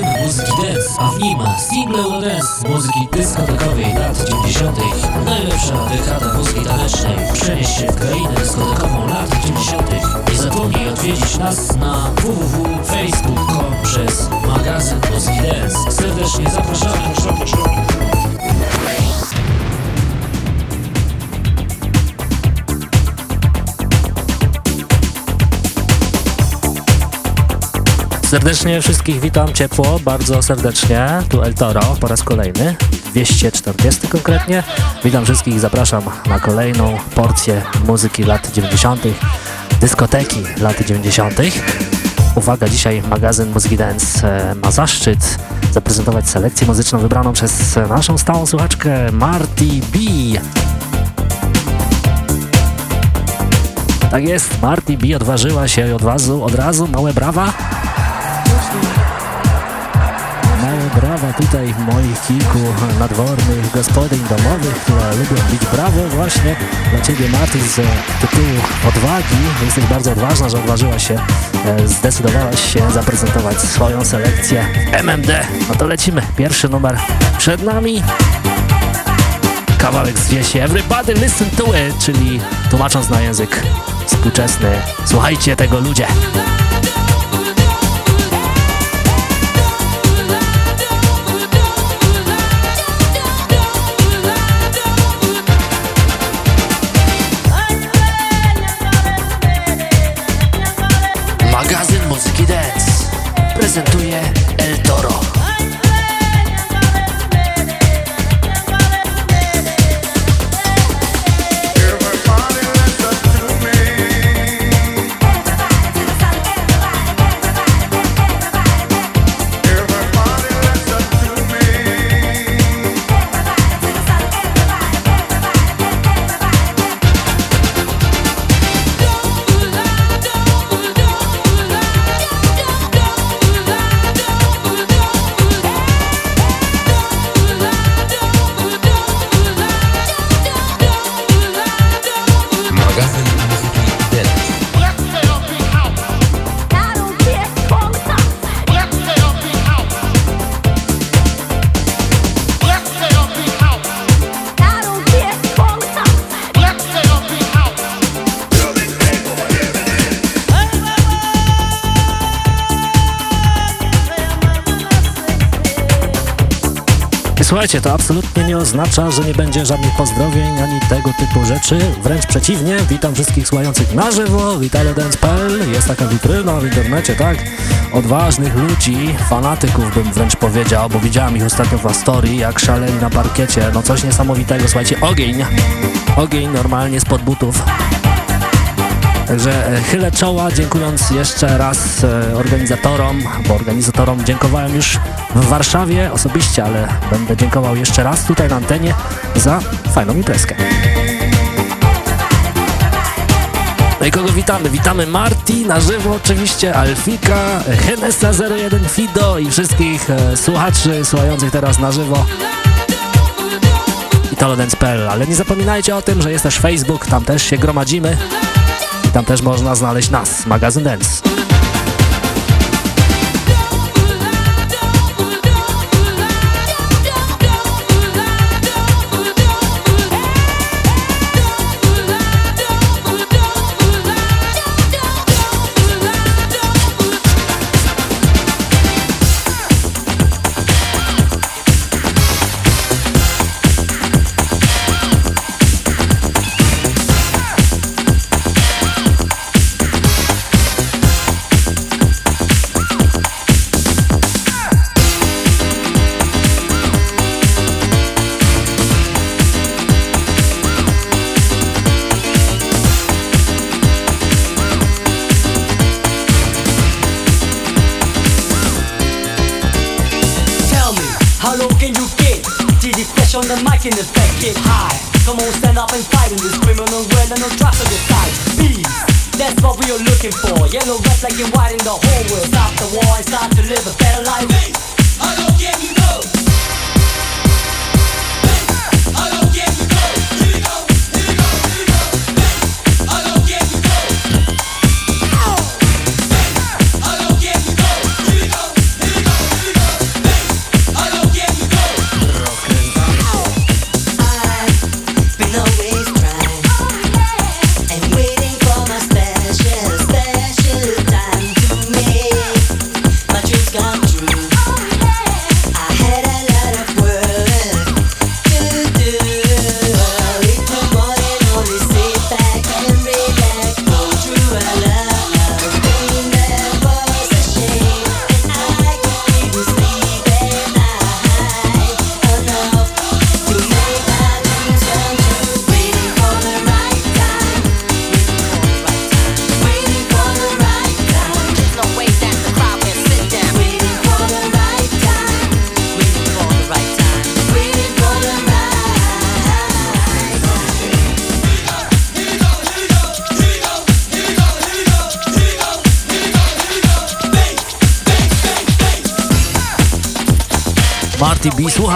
magazyn muzyki dance, a w nim single dance muzyki dyskotekowej lat 90. Najlepsza dekada muzyki tanecznej. Przenieś się w krainę dyskotekową lat 90. Nie zapomnij odwiedzić nas na www.facebook.com przez magazyn muzyki dance. Serdecznie zapraszamy. zapraszamy. Serdecznie wszystkich witam ciepło, bardzo serdecznie. Tu El Toro po raz kolejny, 240 konkretnie. Witam wszystkich, zapraszam na kolejną porcję muzyki lat 90., dyskoteki lat 90. Uwaga, dzisiaj magazyn Muzyki Dance e, ma zaszczyt zaprezentować selekcję muzyczną wybraną przez naszą stałą słuchaczkę Marty B. Tak jest, Marty B odważyła się i od razu, od razu małe brawa brawa tutaj moich kilku nadwornych gospodyń domowych, które lubią bić brawo właśnie dla Ciebie Marty z tytułu odwagi. Jesteś bardzo odważna, że odważyłaś się, e, zdecydowałaś się zaprezentować swoją selekcję MMD. No to lecimy. Pierwszy numer przed nami. Kawałek zwie się Everybody Listen To It, czyli tłumacząc na język współczesny. Słuchajcie tego ludzie. Prezentuje El Słuchajcie, to absolutnie nie oznacza, że nie będzie żadnych pozdrowień ani tego typu rzeczy. Wręcz przeciwnie, witam wszystkich słuchających na żywo, witalodance.pl, jest taka witryna w internecie, tak? Odważnych ludzi, fanatyków bym wręcz powiedział, bo widziałem ich ostatnio w Astorii, jak szaleli na parkiecie, no coś niesamowitego, słuchajcie, ogień, ogień normalnie spod butów. Także e, chylę czoła, dziękując jeszcze raz e, organizatorom, bo organizatorom dziękowałem już w Warszawie osobiście, ale będę dziękował jeszcze raz tutaj na antenie za fajną imprezkę. No i kogo witamy? Witamy Marti na żywo oczywiście, Alfika, Henesa01 Fido i wszystkich e, słuchaczy słuchających teraz na żywo i Tolodance.pl, ale nie zapominajcie o tym, że jest też Facebook, tam też się gromadzimy. Tam też można znaleźć nas, magazyn Dance.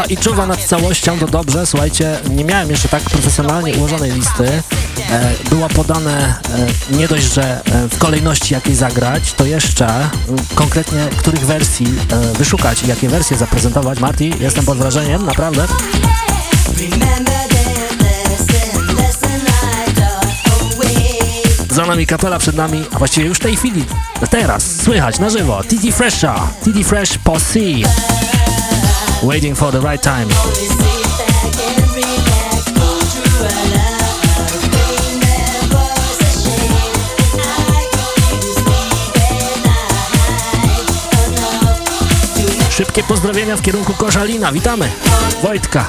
I czuwa nad całością, to dobrze, słuchajcie, nie miałem jeszcze tak profesjonalnie ułożonej listy. E, było podane e, nie dość, że e, w kolejności jakiej zagrać, to jeszcze konkretnie których wersji e, wyszukać i jakie wersje zaprezentować. Marty, jestem pod wrażeniem, naprawdę. Za nami kapela, przed nami, a właściwie już w tej chwili, teraz, słychać na żywo, TD Fresha, TD Fresh Posse, Waiting for the right time. Szybkie pozdrowienia w kierunku Koszalina, witamy, Wojtka.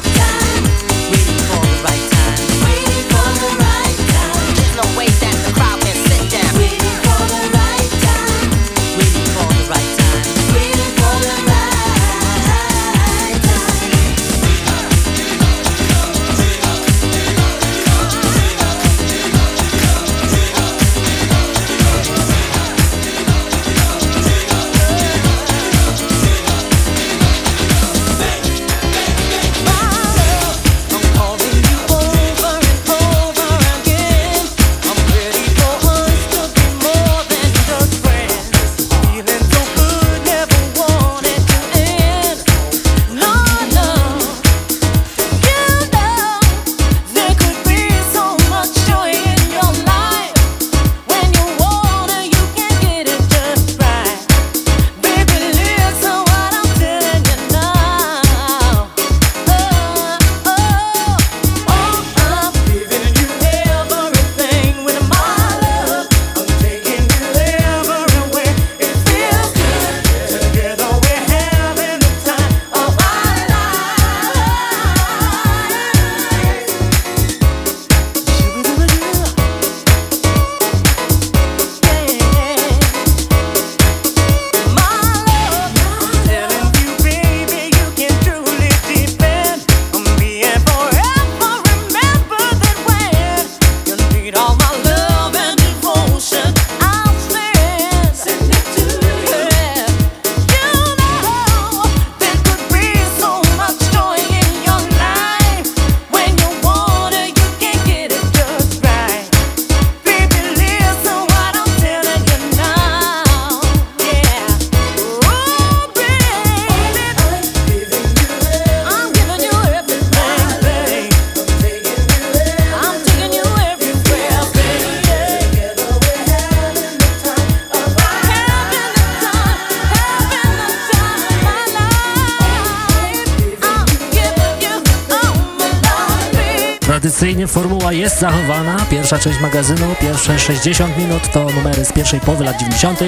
Magazynu, pierwsze 60 minut to numery z pierwszej połowy lat 90.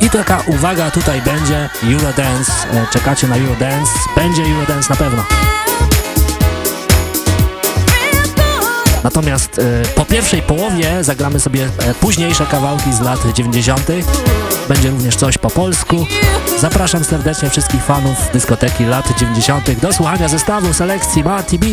I taka uwaga tutaj będzie Eurodance. E, czekacie na Eurodance? Będzie Eurodance na pewno. Natomiast e, po pierwszej połowie zagramy sobie e, późniejsze kawałki z lat 90. Będzie również coś po polsku. Zapraszam serdecznie wszystkich fanów dyskoteki lat 90. do słuchania zestawu selekcji Marty B.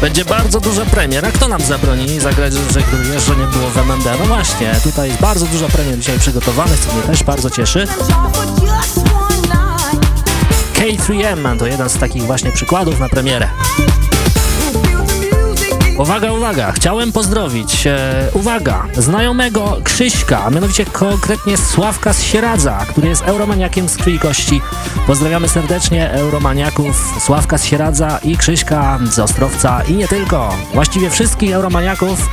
Będzie bardzo dużo premier. A kto nam zabroni zagrać że jeszcze nie było w MMD? No właśnie, tutaj jest bardzo dużo premier dzisiaj przygotowanych, co mnie też bardzo cieszy. K3M to jeden z takich właśnie przykładów na premierę. Uwaga, uwaga, chciałem pozdrowić, e, uwaga, znajomego Krzyśka, a mianowicie konkretnie Sławka z Sieradza, który jest euromaniakiem z krwi kości. Pozdrawiamy serdecznie euromaniaków Sławka z Sieradza i Krzyśka z Ostrowca i nie tylko, właściwie wszystkich euromaniaków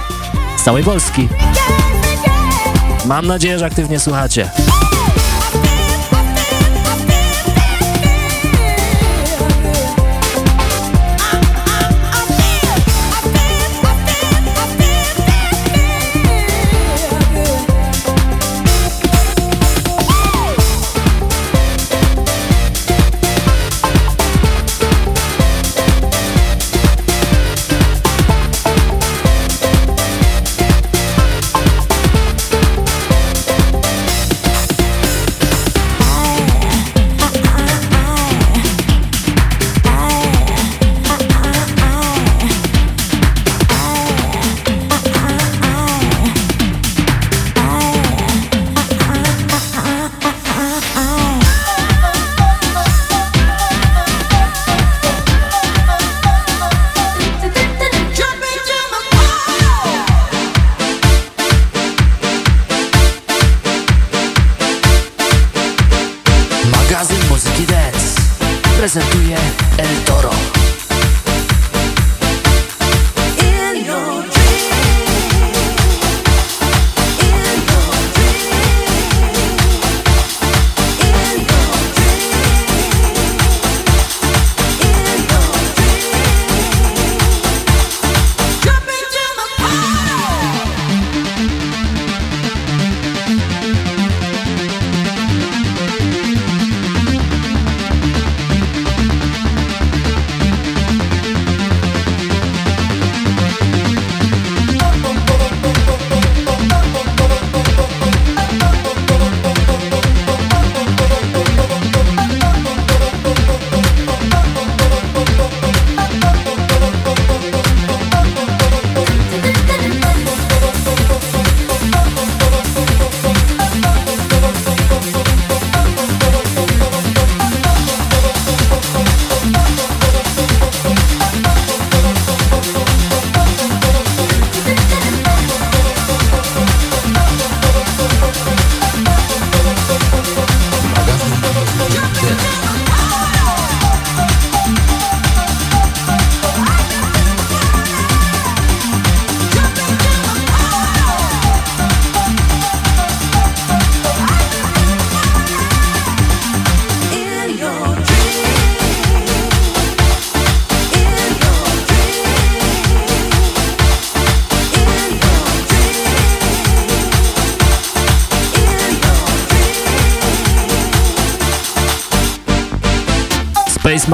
z całej Polski. Mam nadzieję, że aktywnie słuchacie.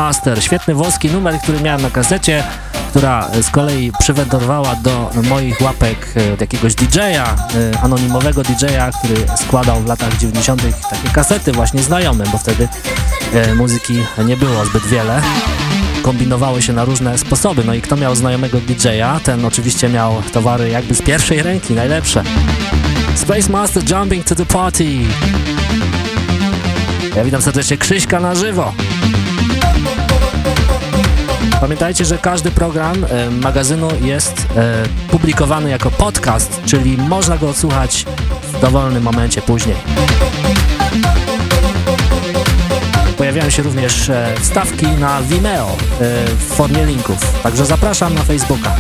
Master, świetny włoski numer, który miałem na kasecie, która z kolei przywędrowała do moich łapek e, od jakiegoś DJ-a, e, anonimowego DJ-a, który składał w latach 90. takie kasety właśnie znajomym, bo wtedy e, muzyki nie było zbyt wiele. Kombinowały się na różne sposoby, no i kto miał znajomego DJ-a, ten oczywiście miał towary jakby z pierwszej ręki, najlepsze. Space Master Jumping to the Party. Ja witam serdecznie Krzyśka na żywo. Pamiętajcie, że każdy program e, magazynu jest e, publikowany jako podcast, czyli można go odsłuchać w dowolnym momencie później. Pojawiają się również e, wstawki na Vimeo w formie linków, także zapraszam na Facebooka.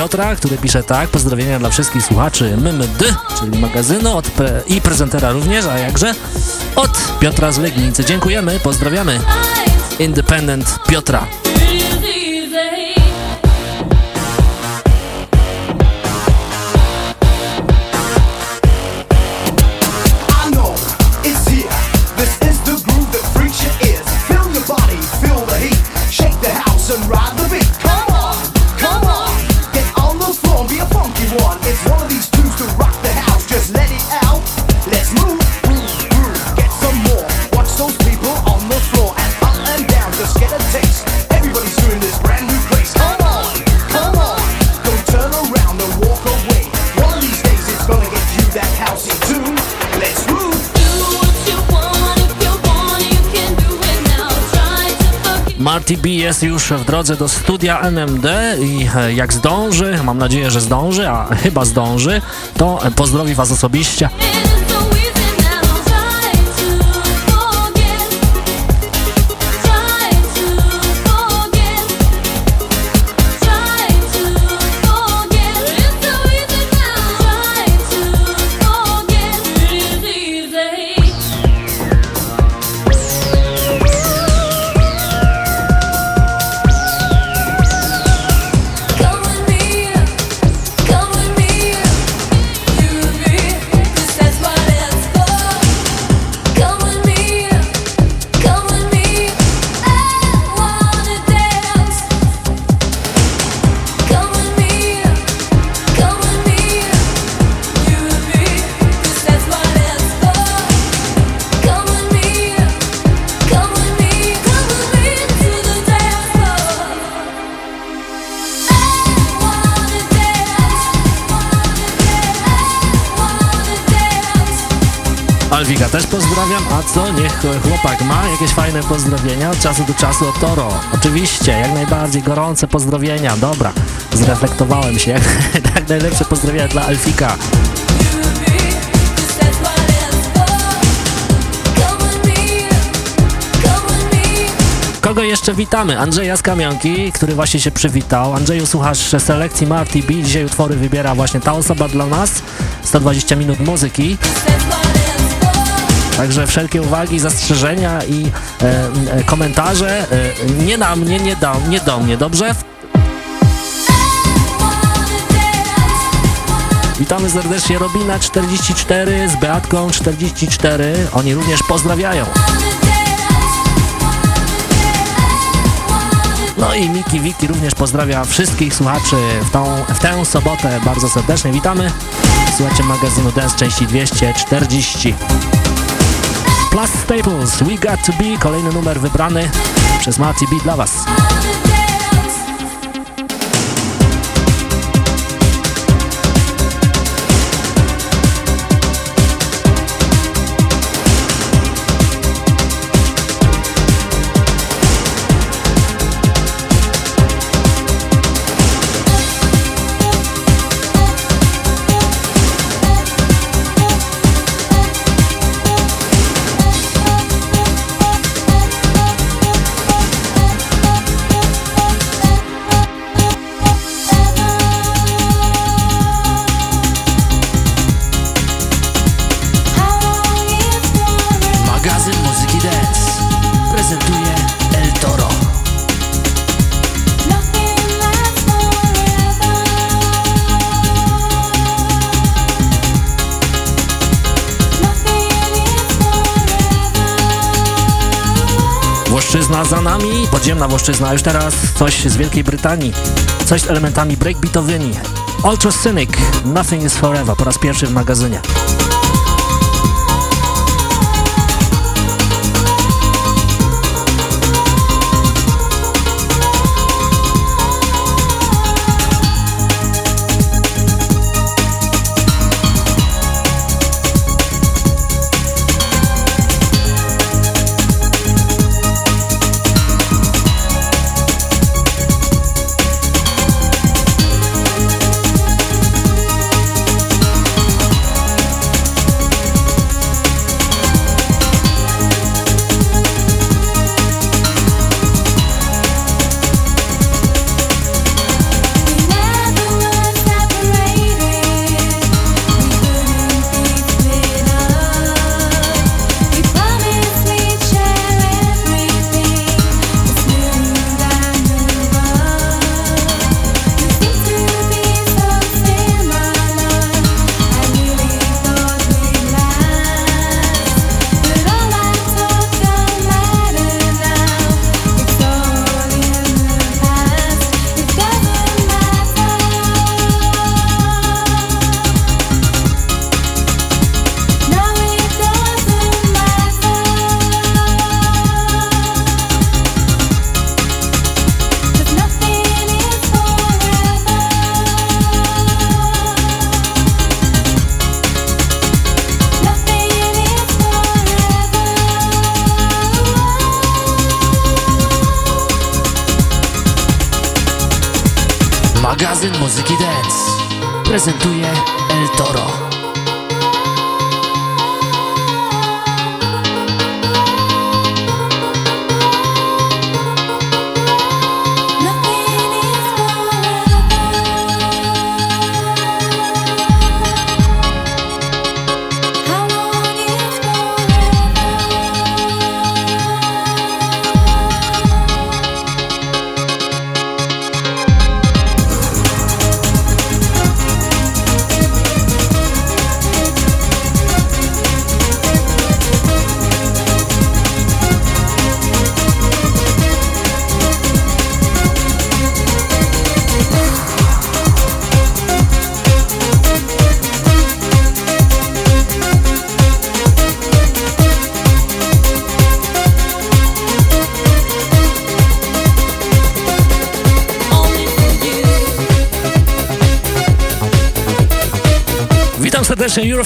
Piotra, który pisze tak, pozdrowienia dla wszystkich słuchaczy MMD, czyli magazynu od pre i prezentera również, a jakże od Piotra z Legnicy. Dziękujemy, pozdrawiamy. Independent Piotra. TB jest już w drodze do studia NMD i e, jak zdąży, mam nadzieję, że zdąży, a chyba zdąży, to pozdrowi Was osobiście. Pozdrowienia od czasu do czasu od Toro. Oczywiście, jak najbardziej gorące pozdrowienia. Dobra, zreflektowałem się. tak najlepsze pozdrowienia dla Alfika. Kogo jeszcze witamy? Andrzeja z Kamionki, który właśnie się przywitał. Andrzeju, słuchasz selekcji Marty B. Dzisiaj utwory wybiera właśnie ta osoba dla nas. 120 minut muzyki. Także wszelkie uwagi, zastrzeżenia i e, e, komentarze e, nie na mnie, nie do, nie do mnie, dobrze? Witamy serdecznie Robina44 z Beatką44. Oni również pozdrawiają. No i Miki Wiki również pozdrawia wszystkich słuchaczy w, tą, w tę sobotę bardzo serdecznie. Witamy. Słuchajcie magazynu Dance części 240. Plus Staples, We Got To Be, kolejny numer wybrany przez Marty B dla Was. Podziemna Włoszczyzna, już teraz coś z Wielkiej Brytanii, coś z elementami breakbeatowymi. Ultra Cynic, Nothing is Forever, po raz pierwszy w magazynie.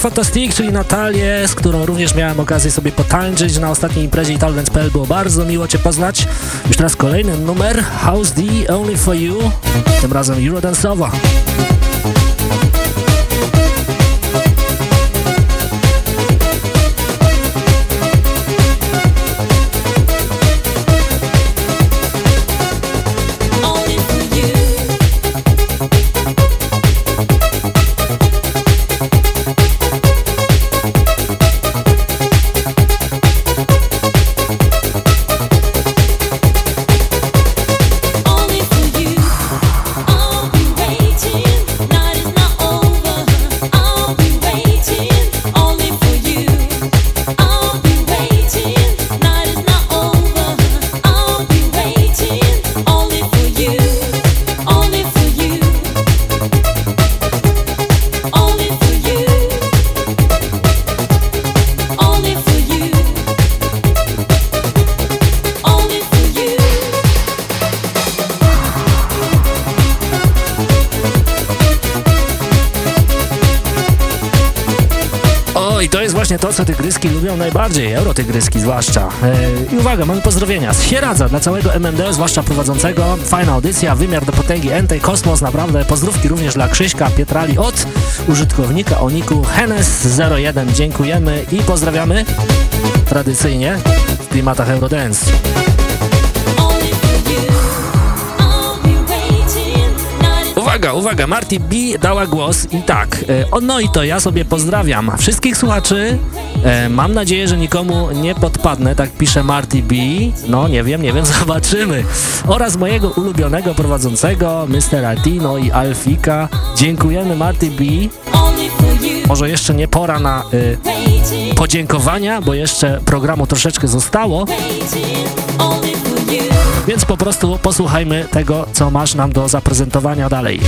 Eurofantastic, czyli Natalię, z którą również miałem okazję sobie potańczyć na ostatniej imprezie Italodance.pl. Było bardzo miło Cię poznać. Już teraz kolejny numer, House D, Only For You, tym razem Eurodance'owa. Najbardziej, eurotygryski zwłaszcza. E, I uwaga, mamy pozdrowienia z Sieradza dla całego MMD, zwłaszcza prowadzącego. Fajna audycja, wymiar do potęgi Entej, kosmos, naprawdę. Pozdrówki również dla Krzyśka Pietrali od użytkownika Oniku Henes01. Dziękujemy i pozdrawiamy tradycyjnie w klimatach Eurodance. Uwaga, uwaga, Marty B dała głos i tak, e, no i to ja sobie pozdrawiam wszystkich słuchaczy, e, mam nadzieję, że nikomu nie podpadnę, tak pisze Marty B, no nie wiem, nie wiem, zobaczymy, oraz mojego ulubionego prowadzącego, Mr. Altino i Alfika, dziękujemy Marty B, może jeszcze nie pora na y, podziękowania, bo jeszcze programu troszeczkę zostało, więc po prostu posłuchajmy tego, co masz nam do zaprezentowania dalej.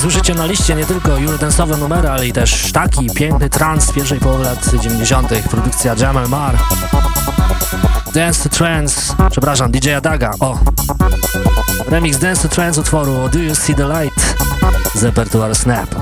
Słyszycie na liście nie tylko eurodance'owe numery, ale i też taki piękny trans pierwszej połowy lat 90. Produkcja Jamal Mar. Dance to Trance, przepraszam, DJ Adaga, o. Remix Dance to Trance utworu Do You See The Light z repertuaru Snap.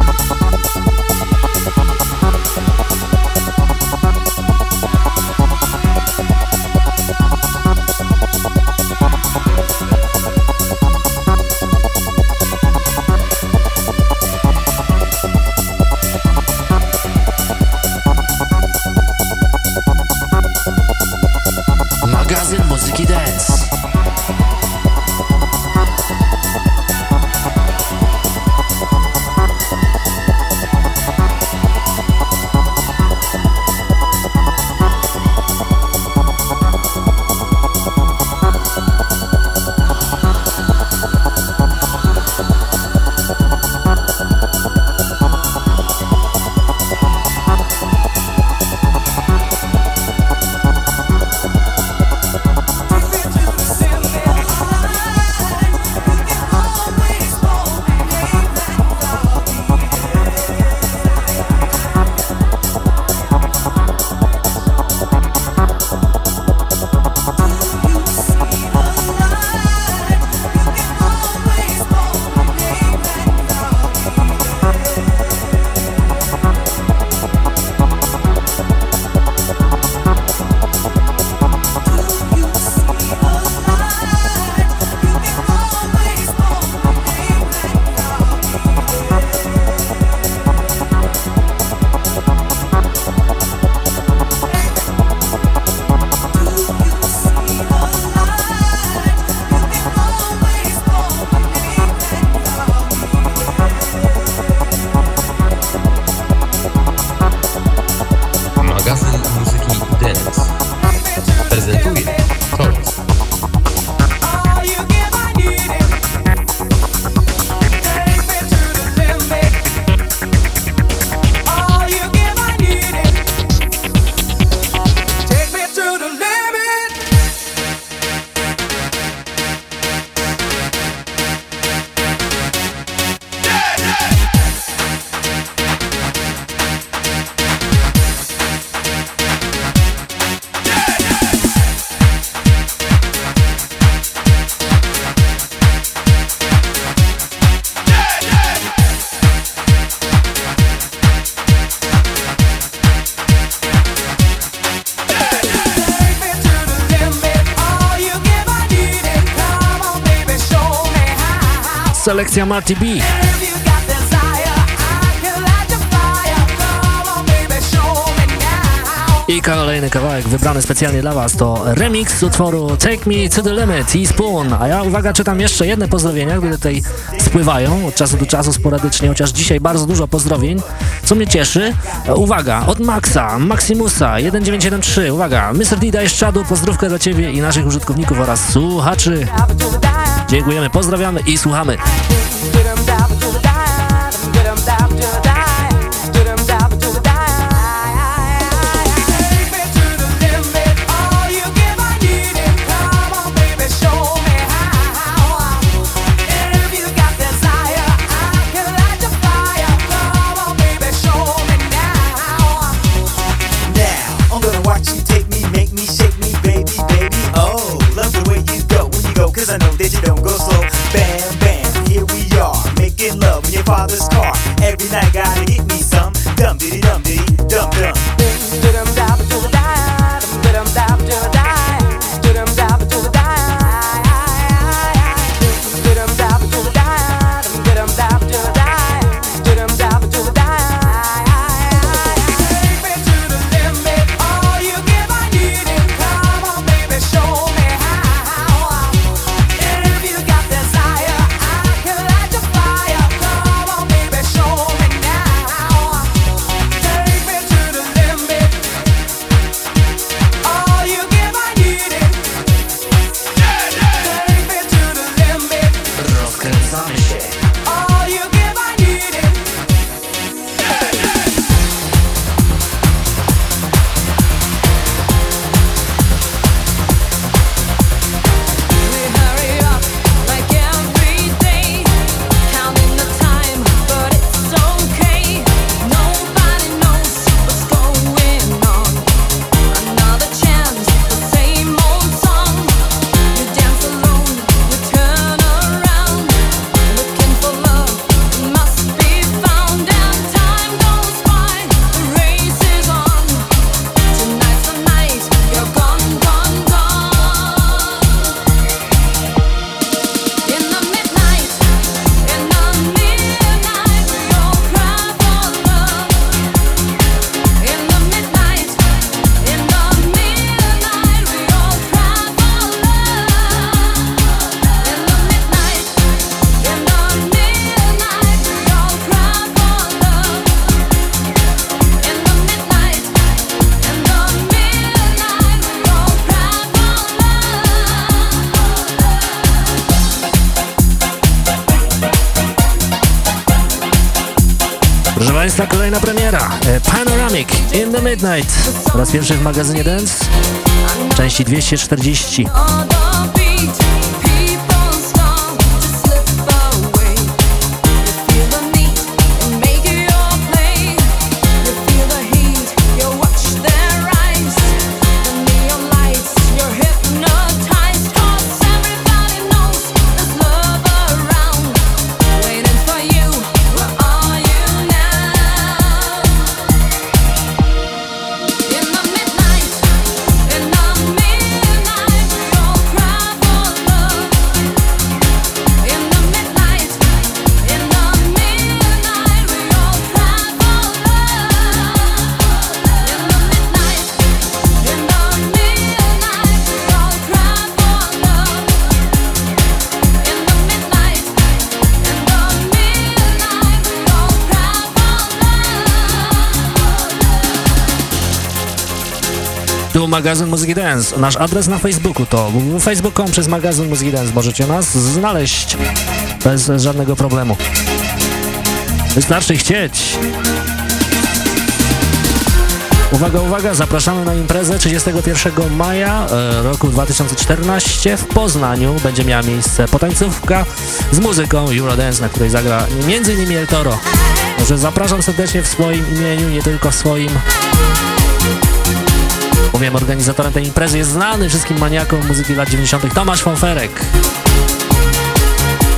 Selekcja Marty B. I kolejny kawałek wybrany specjalnie dla Was to remix utworu Take Me to the Limit i Spoon. A ja, uwaga, czytam jeszcze jedne pozdrowienia, które tutaj spływają od czasu do czasu sporadycznie, chociaż dzisiaj bardzo dużo pozdrowień, co mnie cieszy. Uwaga, od Maxa, Maximusa, 1973, uwaga, Mr. Dida Szczadu, pozdrówkę dla Ciebie i naszych użytkowników oraz słuchaczy. Dziękujemy, pozdrawiamy i słuchamy. Raz pierwszy w magazynie Dance, części 240. magazyn Muzyki Dance. Nasz adres na Facebooku to facebook.com przez magazyn Muzyki Dance. Możecie nas znaleźć bez żadnego problemu. Wystarczy chcieć. Uwaga, uwaga, zapraszamy na imprezę 31 maja e, roku 2014 w Poznaniu. Będzie miała miejsce potańcówka z muzyką Eurodance, na której zagra m.in. El Toro. Także zapraszam serdecznie w swoim imieniu, nie tylko w swoim. Bowiem organizatorem tej imprezy jest znany wszystkim maniakom muzyki lat 90. Tomasz Fonferek.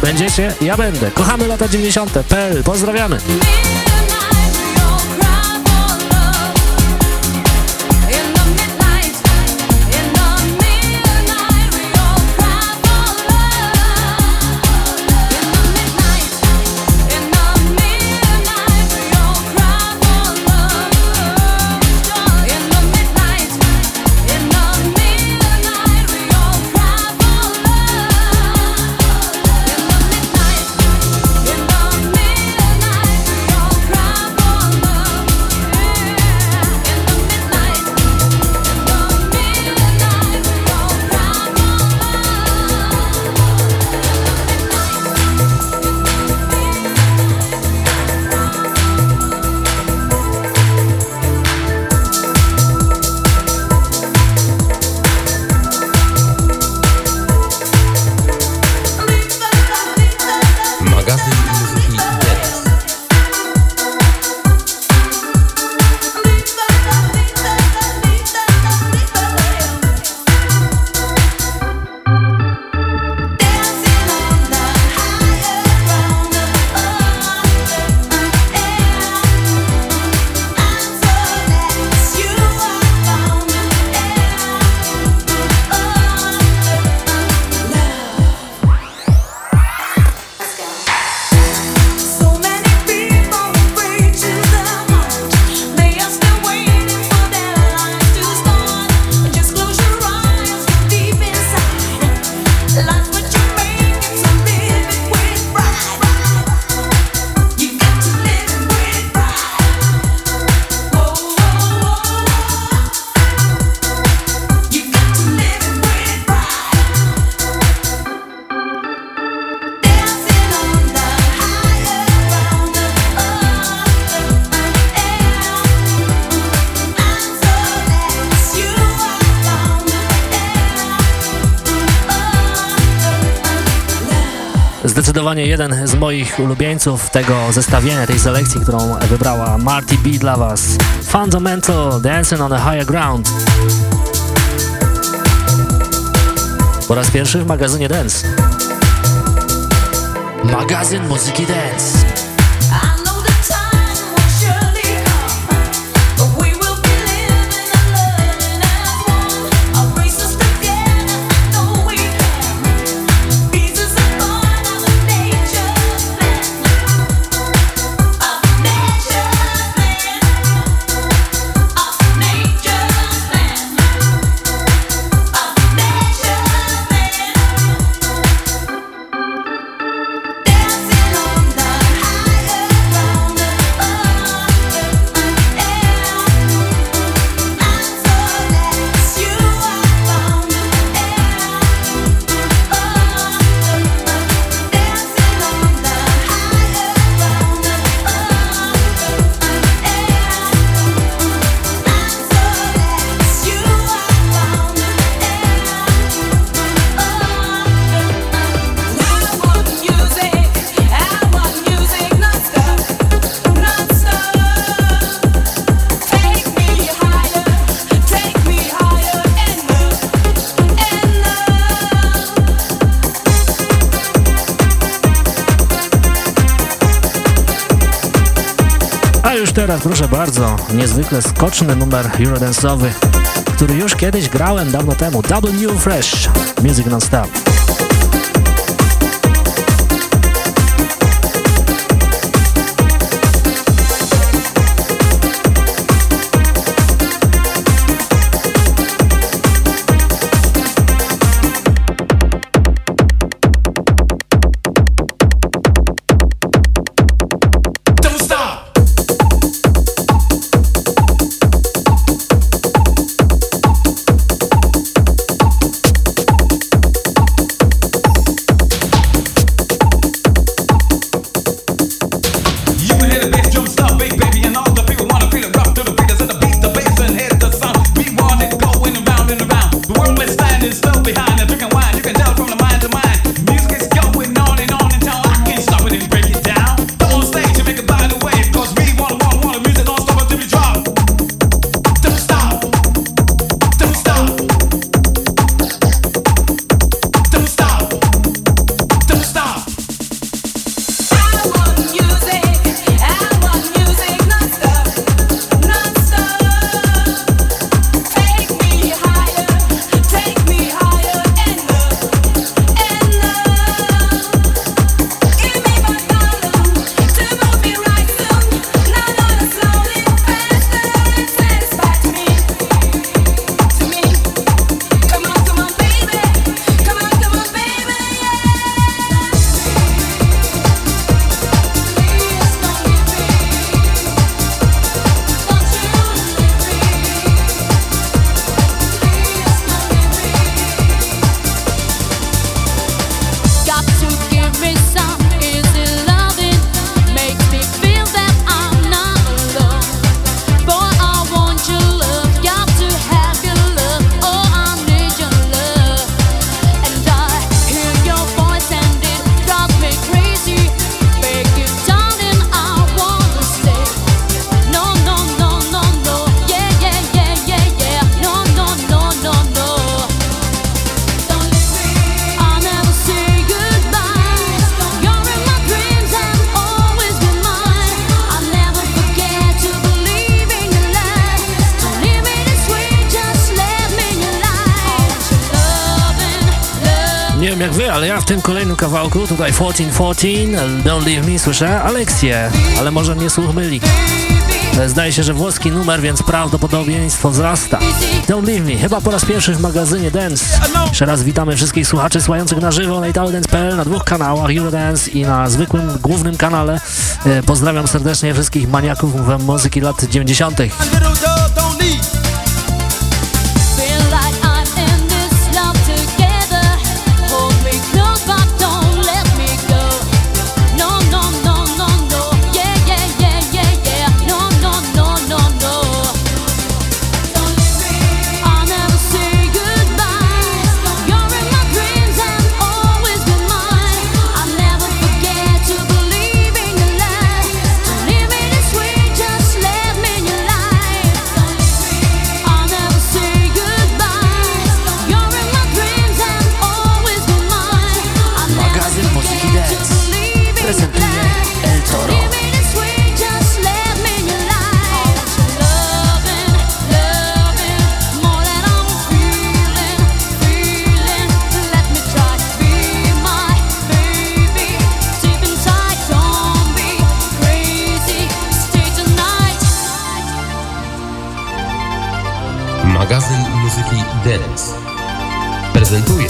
Będziecie? Ja będę. Kochamy lata 90. PL. Pozdrawiamy. Zdecydowanie jeden z moich ulubieńców tego zestawienia, tej selekcji, którą wybrała Marty B dla Was. Fundamental Dancing on a Higher Ground. Po raz pierwszy w magazynie Dance. Magazyn muzyki Dance. Proszę bardzo, niezwykle skoczny numer Eurodance'owy, który już kiedyś grałem dawno temu. W Fresh, Music Non-Stop. tym kawałku, tutaj 1414, Don't Leave Me, słyszę Aleksję, ale może mnie słuch myli. Zdaje się, że włoski numer, więc prawdopodobieństwo wzrasta. Don't Leave Me, chyba po raz pierwszy w magazynie Dance. Jeszcze raz witamy wszystkich słuchaczy słuchających na żywo na italodance.pl, na dwóch kanałach, Eurodance i na zwykłym, głównym kanale. E, pozdrawiam serdecznie wszystkich maniaków muzyki lat 90.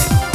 prezentuje Toro.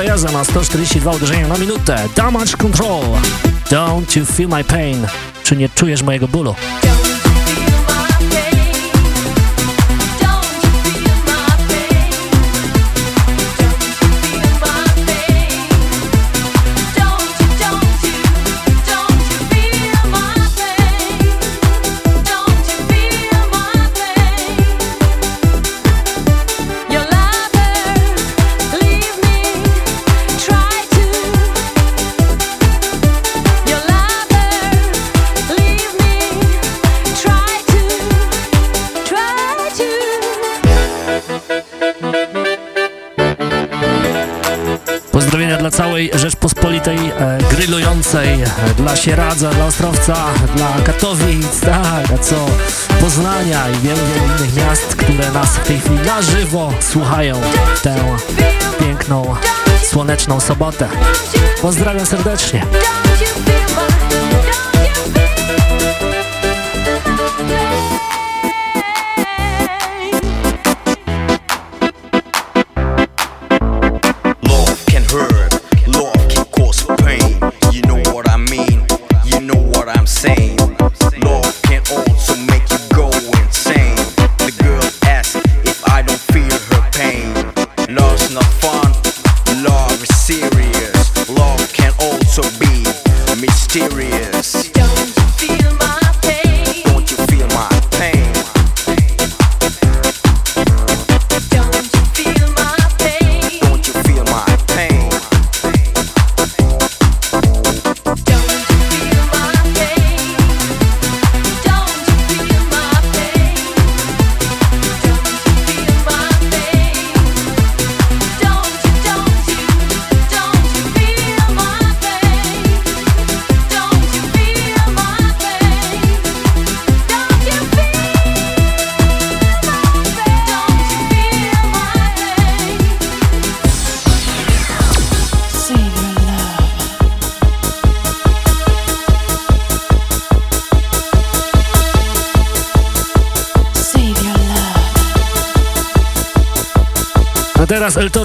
Jazda na 142 uderzenia na minutę. Damage Control. Don't you feel my pain? Czy nie czujesz mojego bólu? Grillującej, dla Sieradza, dla Ostrowca, dla Katowic, tak, a co Poznania i wielu, wielu innych miast, które nas w tej chwili na żywo słuchają tę piękną, słoneczną sobotę. Pozdrawiam serdecznie.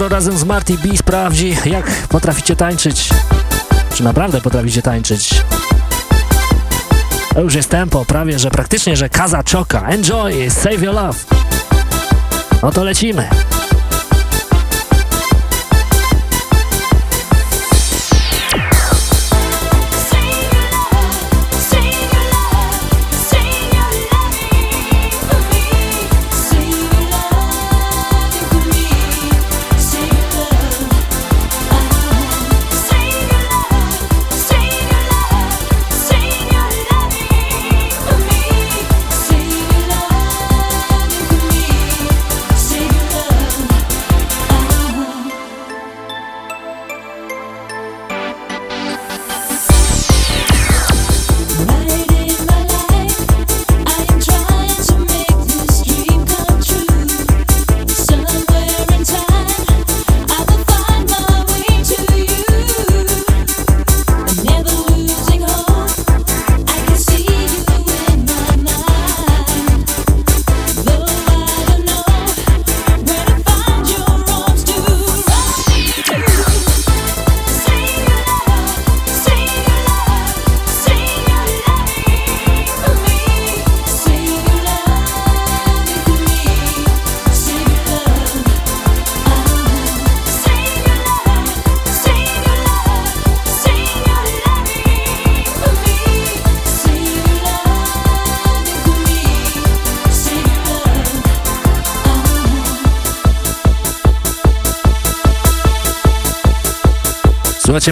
Razem z Marty B sprawdzi, jak potraficie tańczyć. Czy naprawdę potraficie tańczyć? To już jest tempo, prawie że praktycznie, że kaza czoka. Enjoy, save your love. No to lecimy.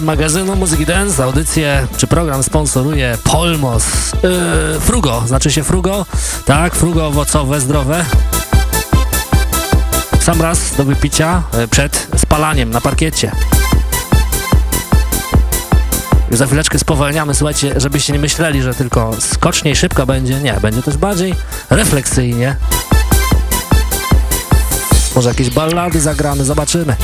Magazynu Muzyki Dance, audycję czy program sponsoruje Polmos. Yy, frugo, znaczy się Frugo. Tak, Frugo owocowe, zdrowe. Sam raz do wypicia yy, przed spalaniem na parkiecie. Już za chwileczkę spowalniamy, słuchajcie, żebyście nie myśleli, że tylko skocznie i szybko będzie. Nie, będzie też bardziej refleksyjnie. Może jakieś ballady zagramy, zobaczymy.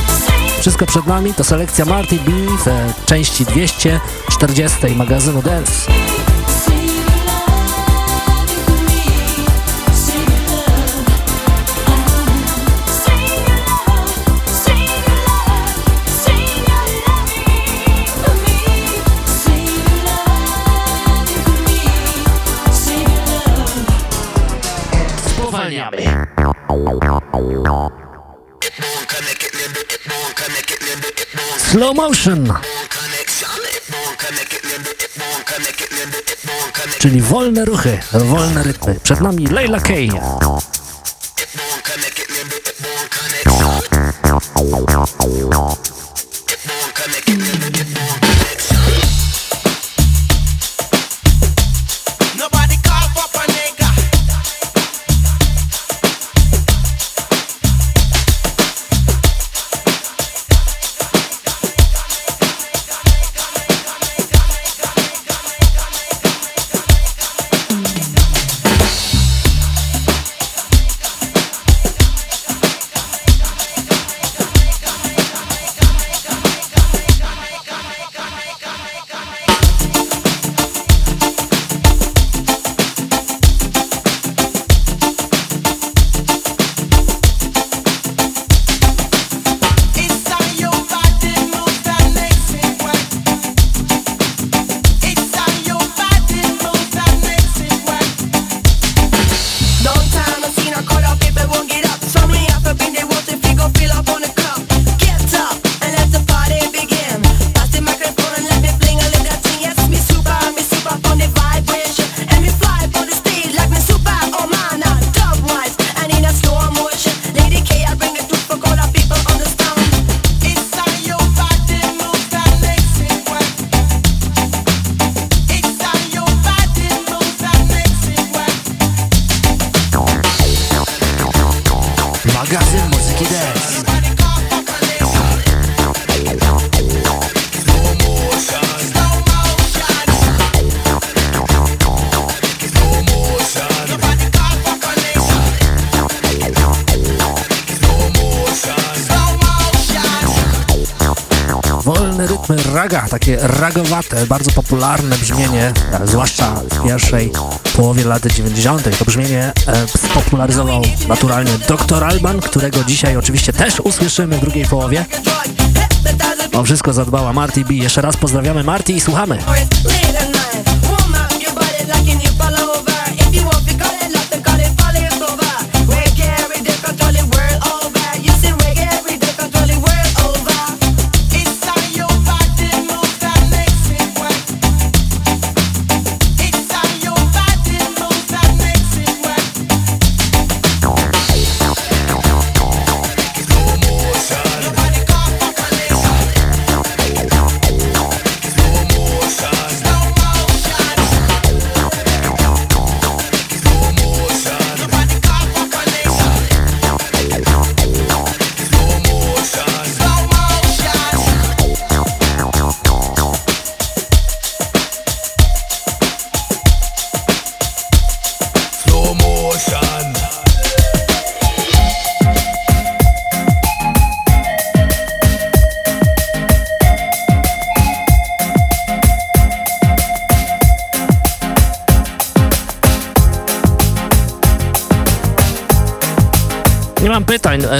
Wszystko przed nami to selekcja Marty B w części 240 magazynu Dance. Slow motion. Czyli wolne ruchy, wolne rytmy. Przed nami Leila Kay. Takie ragowate, bardzo popularne brzmienie, zwłaszcza w pierwszej połowie lat 90. To brzmienie e, spopularyzował naturalnie dr Alban, którego dzisiaj oczywiście też usłyszymy w drugiej połowie. O wszystko zadbała Marty B. Jeszcze raz pozdrawiamy Marty i słuchamy.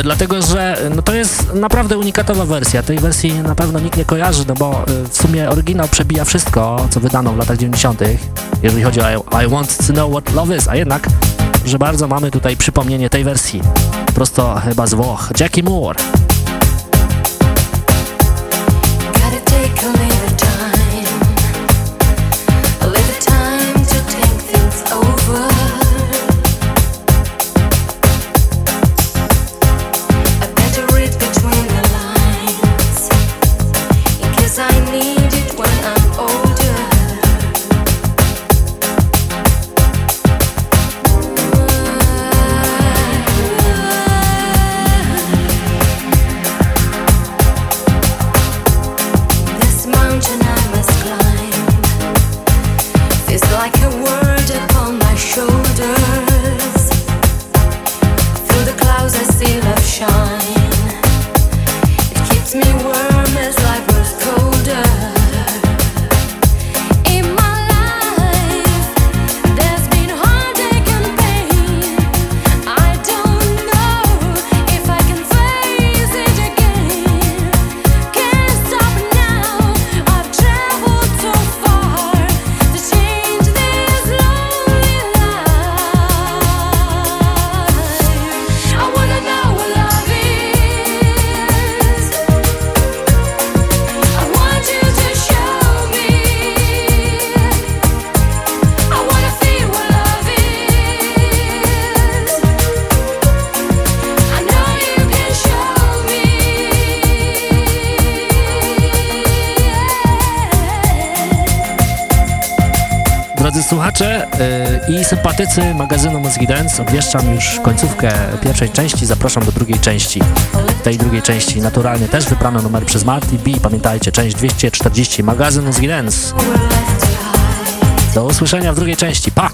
Dlatego że no to jest naprawdę unikatowa wersja. Tej wersji na pewno nikt nie kojarzy, no bo e, w sumie oryginał przebija wszystko, co wydano w latach 90., jeżeli chodzi o I, I Want to Know What Love Is, a jednak, że bardzo mamy tutaj przypomnienie tej wersji. Prosto chyba z Włoch. Jackie Moore. Słuchacze yy, i sympatycy magazynu Muzyki Dance, obwieszczam już końcówkę pierwszej części, zapraszam do drugiej części. W tej drugiej części naturalnie też wybrano numer przez Marty B. Pamiętajcie, część 240, magazyn Muzyki Dance. Do usłyszenia w drugiej części. Pa!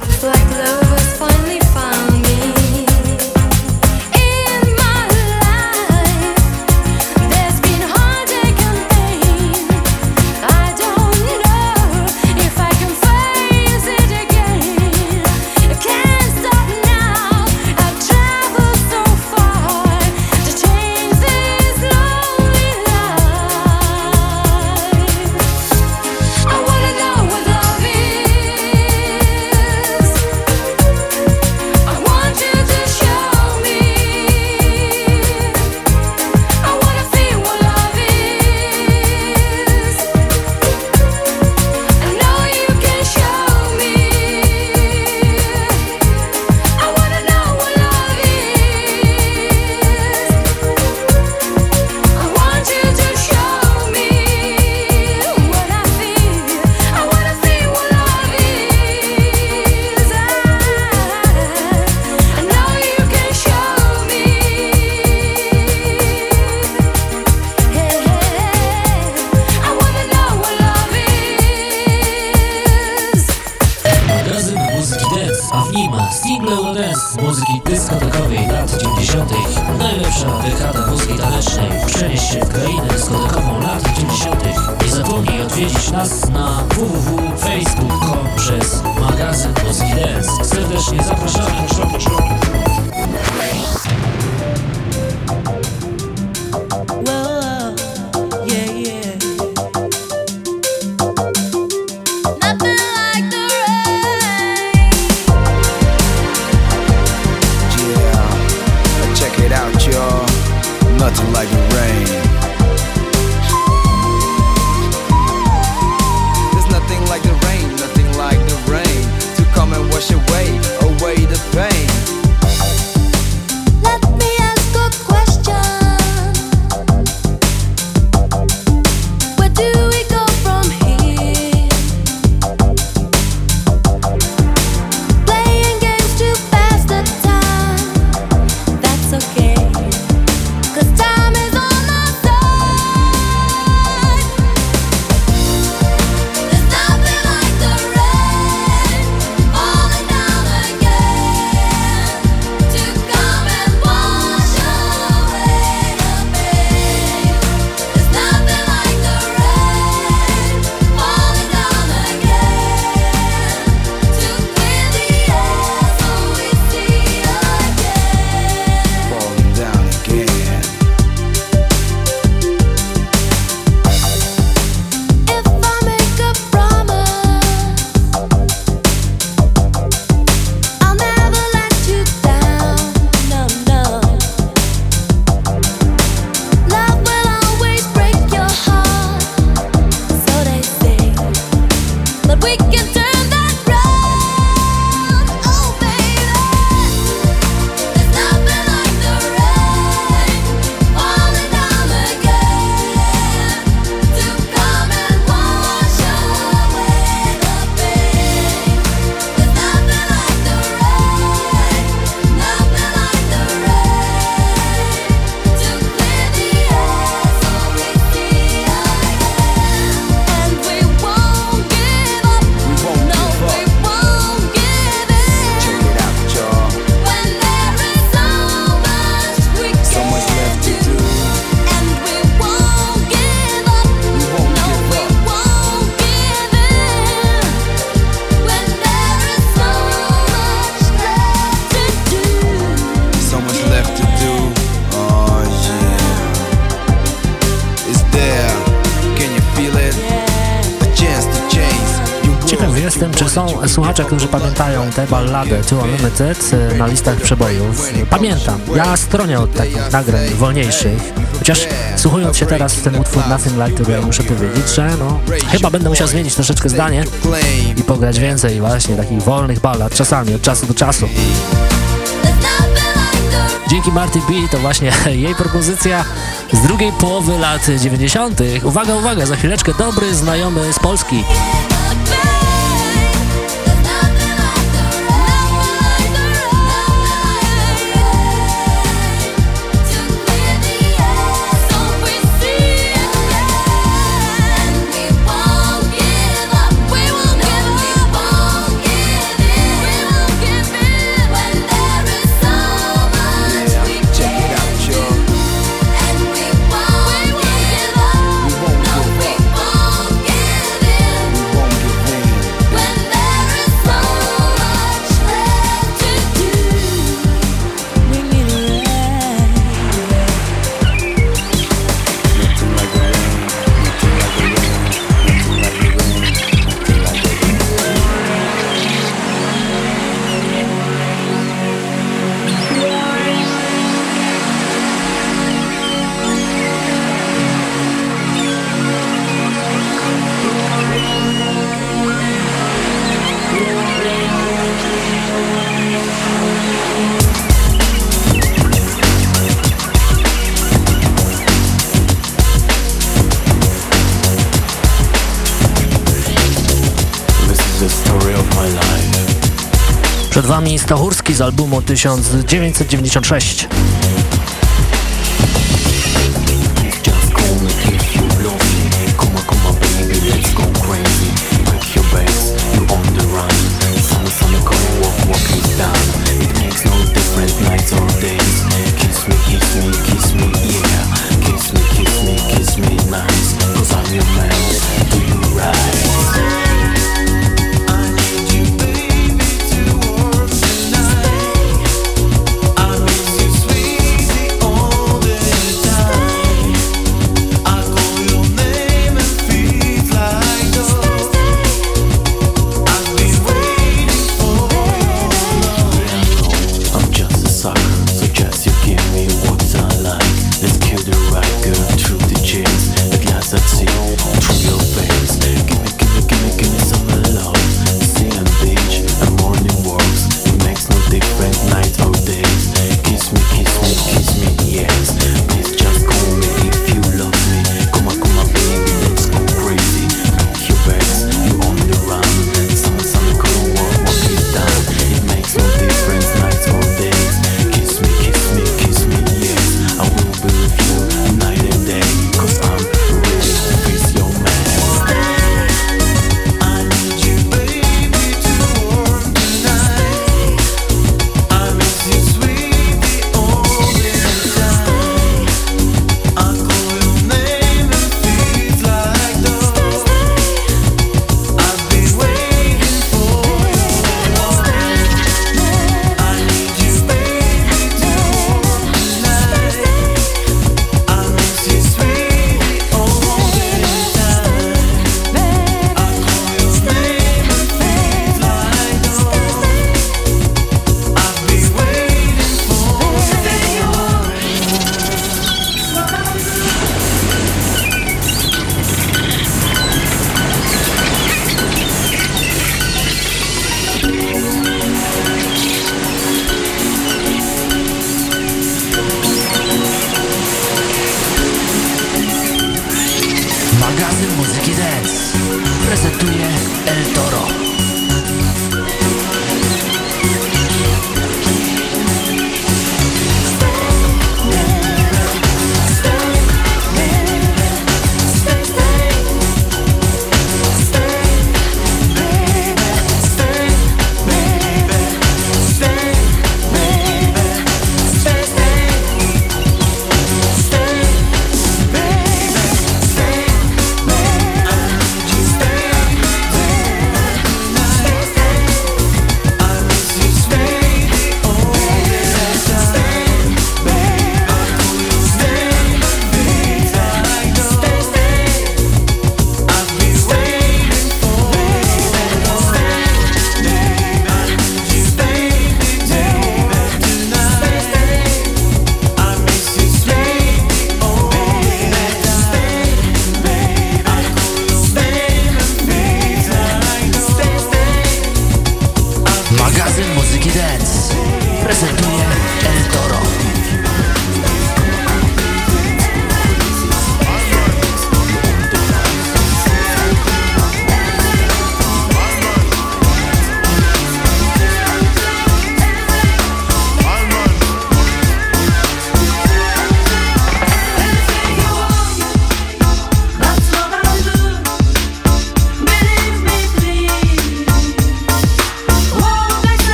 Balladę Too Unlimited na listach przebojów, pamiętam, ja stronię od takich nagrań wolniejszych, chociaż słuchując się teraz w ten utwór Nothing Like The Rain, muszę powiedzieć, że no, chyba będę musiał zmienić troszeczkę zdanie i pograć więcej właśnie takich wolnych ballad, czasami, od czasu do czasu. Dzięki Marty B to właśnie jej propozycja z drugiej połowy lat 90. Uwaga, uwaga, za chwileczkę dobry znajomy z Polski. wami Stachurski z albumu 1996.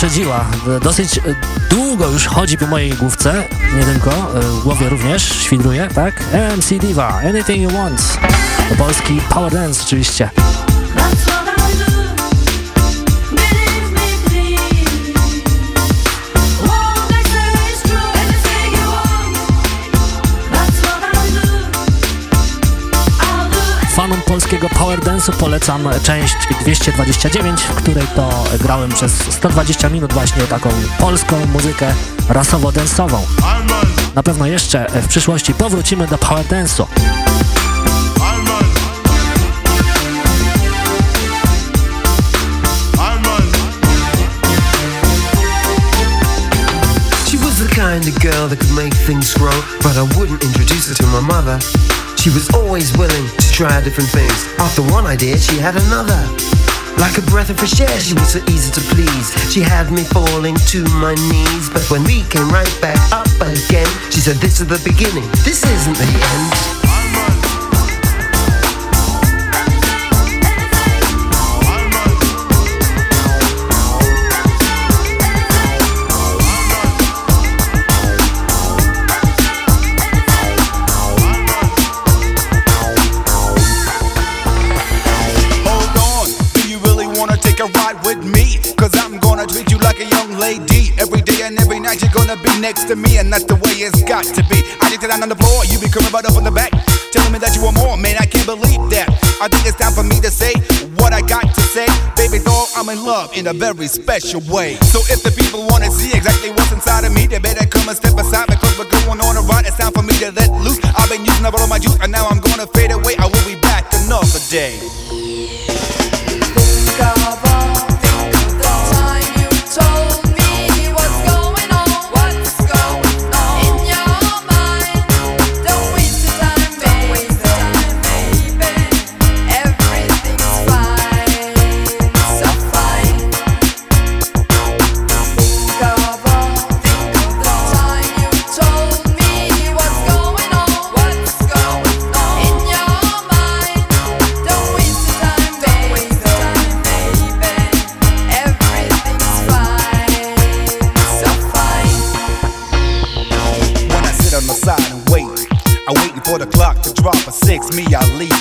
wyprzedziła. Dosyć e, długo już chodzi po mojej główce, nie tylko, e, w głowie również świdruje, tak? MC Diva, Anything You Want. Polski Power Dance oczywiście. Polskiego power dance'u polecam część 229, w której to grałem przez 120 minut właśnie taką polską muzykę rasowo-densową. Na pewno jeszcze w przyszłości powrócimy do power dance'u. kind of girl that could make things grow, but I wouldn't introduce her to my mother. She was always willing to try different things. After one idea, she had another. Like a breath of fresh air, she was so easy to please. She had me falling to my knees, but when we came right back up again, she said, This is the beginning, this isn't the end. Next to me, and that's the way it's got to be. I just sit down on the floor, you be coming right up on the back, telling me that you want more, man. I can't believe that. I think it's time for me to say what I got to say. Baby doll, I'm in love in a very special way. So if the people wanna see exactly what's inside of me, they better come and step aside because we're going on a ride. It's time for me to let loose. I've been using up all my juice, and now I'm gonna fade away. I will be back another day.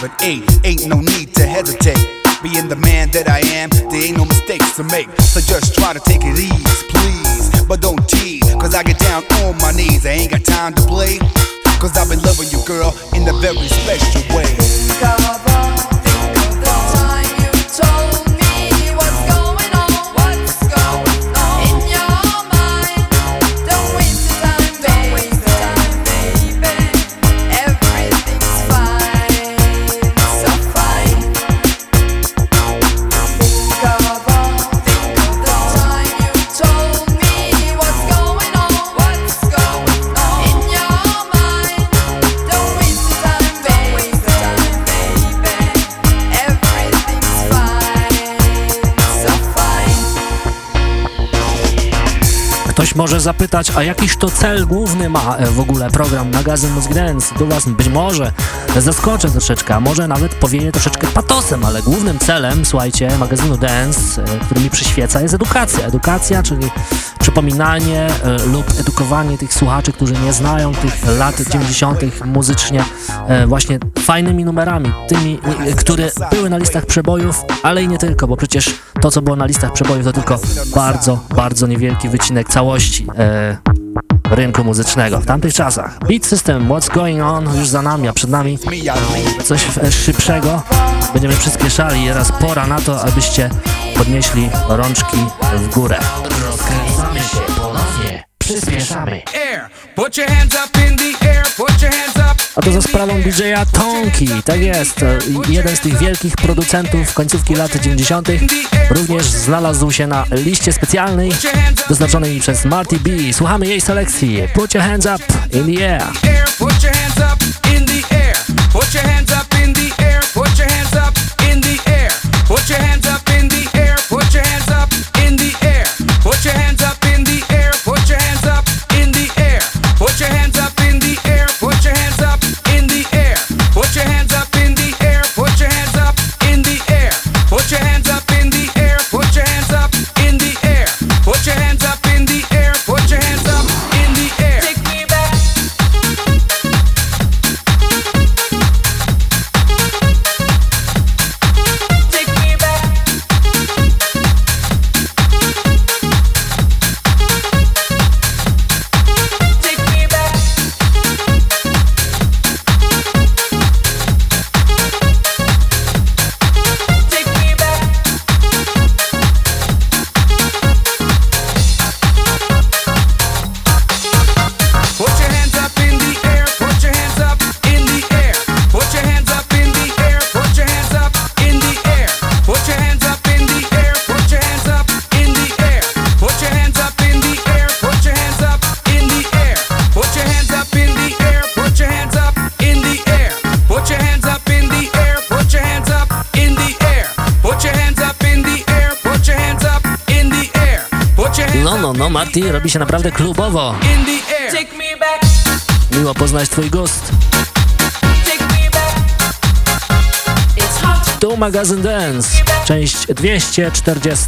But eight. Ain't no need to hesitate. Being the man that I am, there ain't no mistakes to make. So just try to take it easy, please. But don't tease, cause I get down on my knees. I ain't got time to play. Cause I've been loving you, girl, in a very special way. Może zapytać, a jakiś to cel główny ma e, w ogóle program magazyn Mózg Dance? Do Was być może zaskoczę troszeczkę, a może nawet powieje troszeczkę patosem, ale głównym celem, słuchajcie, magazynu Dance, e, który mi przyświeca, jest edukacja. Edukacja, czyli przypominanie e, lub edukowanie tych słuchaczy, którzy nie znają tych lat 90. muzycznie właśnie fajnymi numerami, tymi, które były na listach przebojów, ale i nie tylko, bo przecież to, co było na listach przebojów, to tylko bardzo, bardzo niewielki wycinek całości e, rynku muzycznego w tamtych czasach. Beat System, What's Going On już za nami, a przed nami coś szybszego. Będziemy przyspieszali i teraz pora na to, abyście podnieśli rączki w górę. Rozkręcamy się ponownie, przyspieszamy. Put your hands up in the air, put your hands. A to za sprawą DJ-a Tonki, tak jest, jeden z tych wielkich producentów końcówki lat 90. Również znalazł się na liście specjalnej doznaczonej przez Marty B. Słuchamy jej selekcji. Put your hands up in the air. Put your hands up in the air. Put your hands up in the air. Put your hands up in the air. Put your hands up Marty, robi się naprawdę klubowo. Miło poznać twój gust. Tu magazyn Dance, część 240.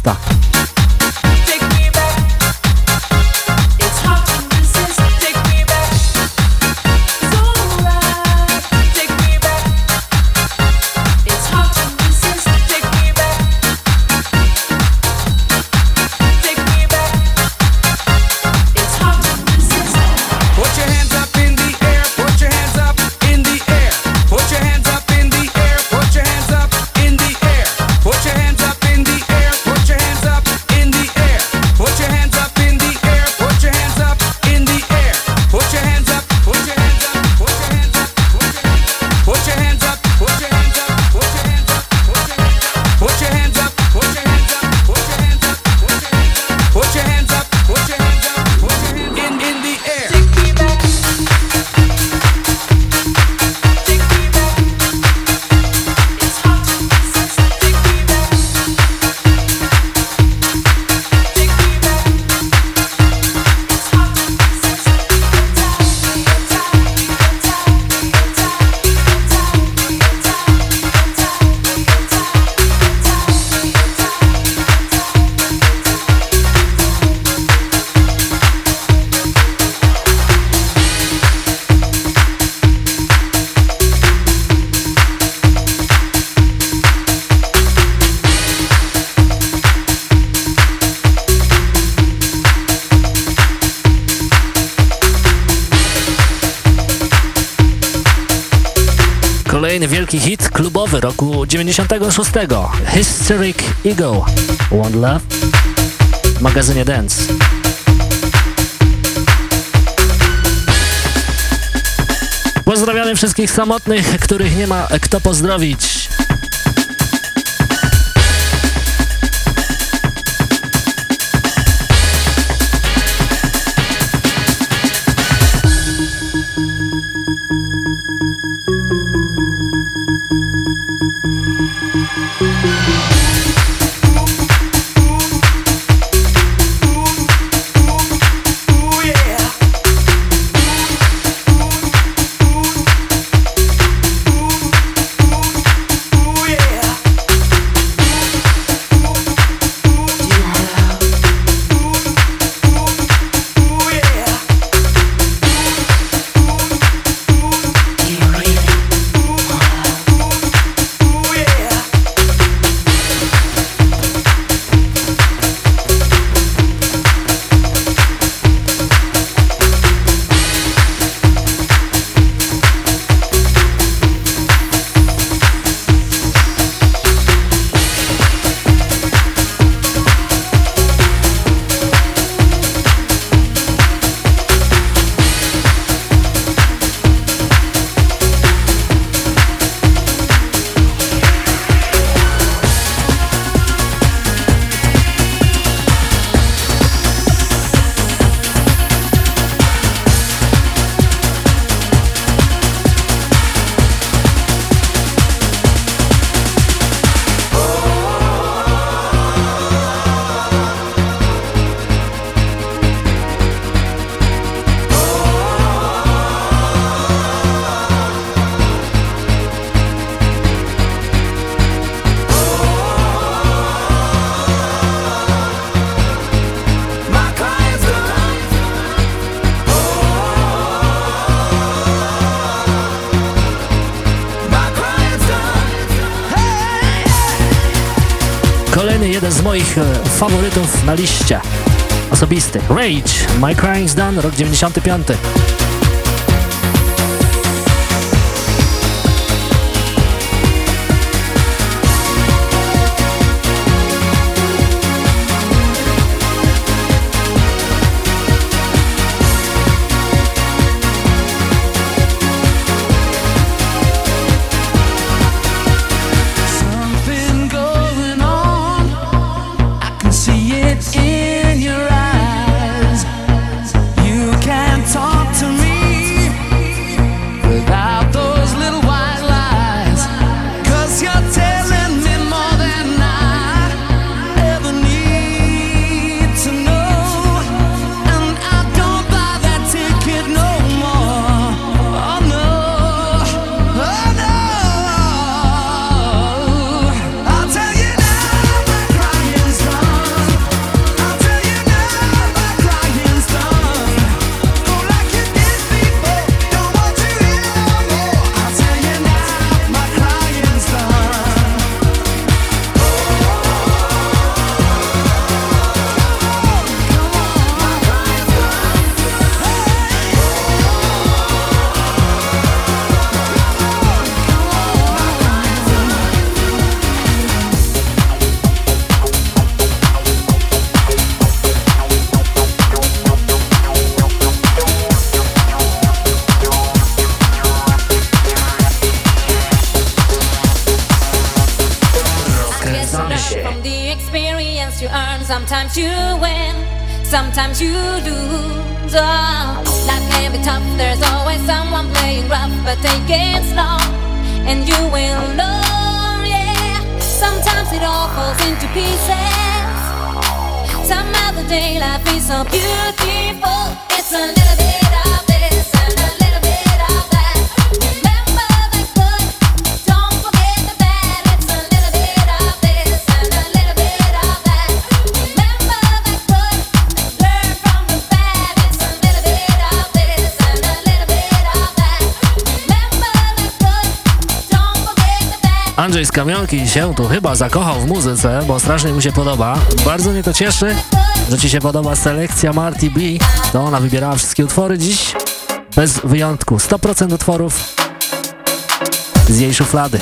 wielki hit klubowy roku 96. Hysteric Ego. One Love w magazynie Dance. Pozdrawiamy wszystkich samotnych, których nie ma kto pozdrowić. My Crying's Done, rok 95. you do. Kamionki się tu chyba zakochał w muzyce, bo strasznie mu się podoba. Bardzo mnie to cieszy, że Ci się podoba selekcja Marty B. To ona wybierała wszystkie utwory dziś, bez wyjątku. 100% utworów z jej szuflady.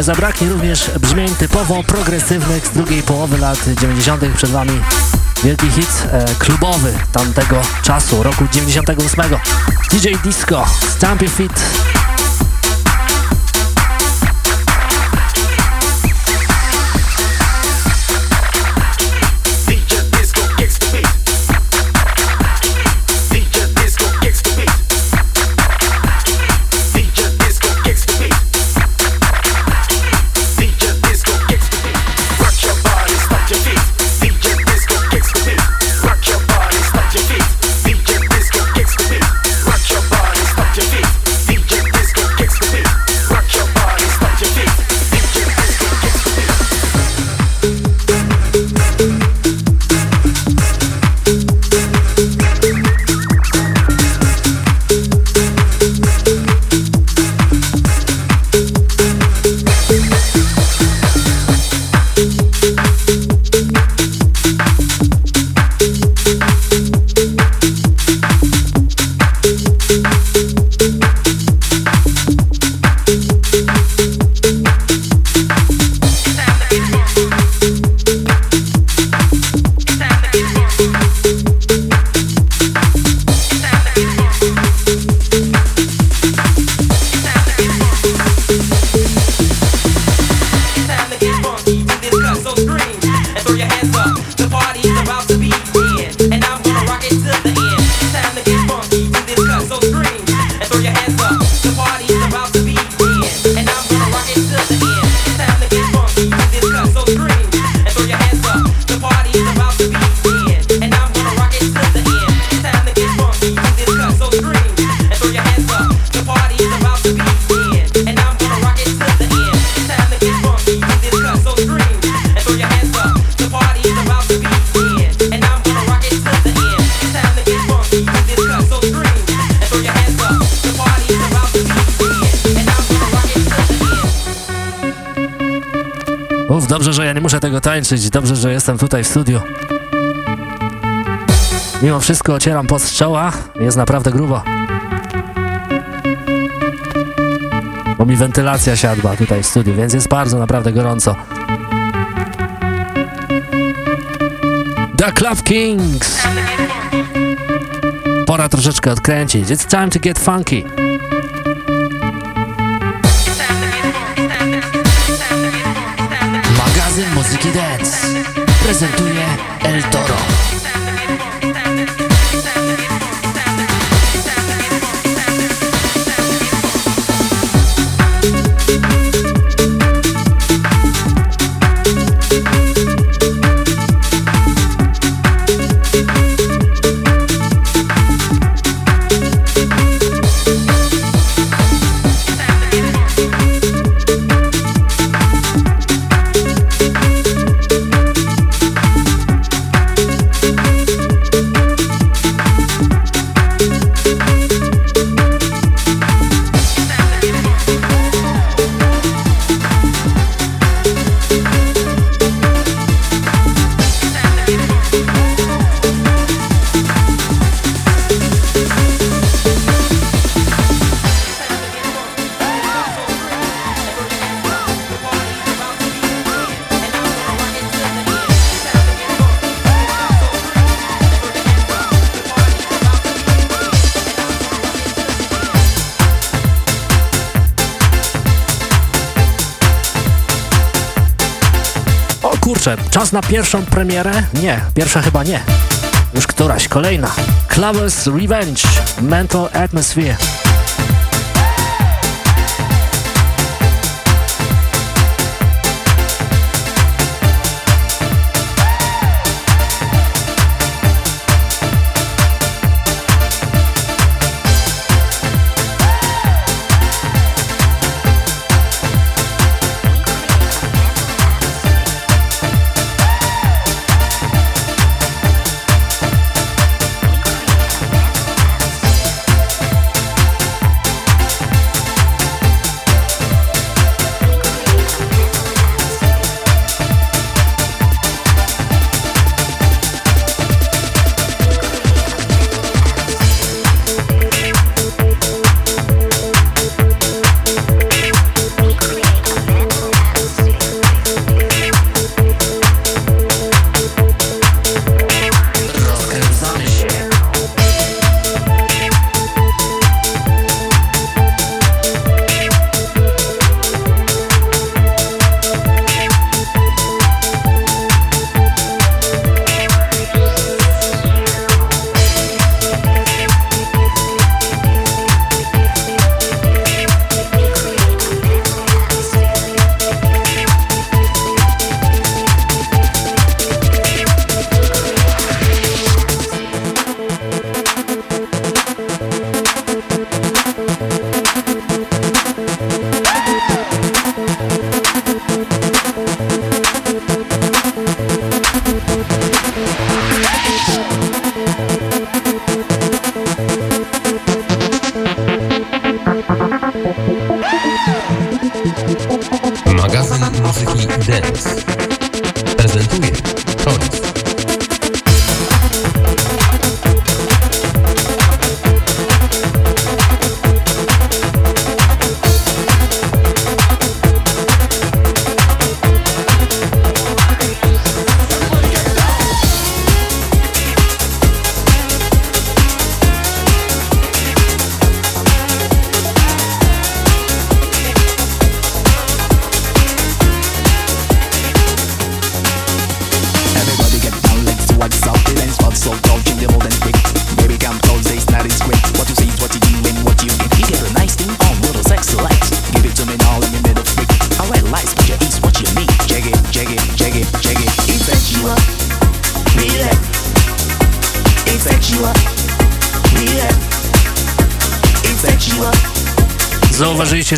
Nie zabraknie również brzmień typowo progresywnych z drugiej połowy lat 90. Przed Wami wielki hit e, klubowy tamtego czasu, roku 98. DJ Disco, Stamp Your Feet. Dobrze, że jestem tutaj w studiu. Mimo wszystko ocieram pot z czoła, jest naprawdę grubo. Bo mi wentylacja siadła tutaj w studiu, więc jest bardzo naprawdę gorąco. The Club Kings! Pora troszeczkę odkręcić. It's time to get funky. Prezentuje El Toro. Czas na pierwszą premierę? Nie, pierwsza chyba nie. Już któraś, kolejna. Clovers Revenge, Mental Atmosphere.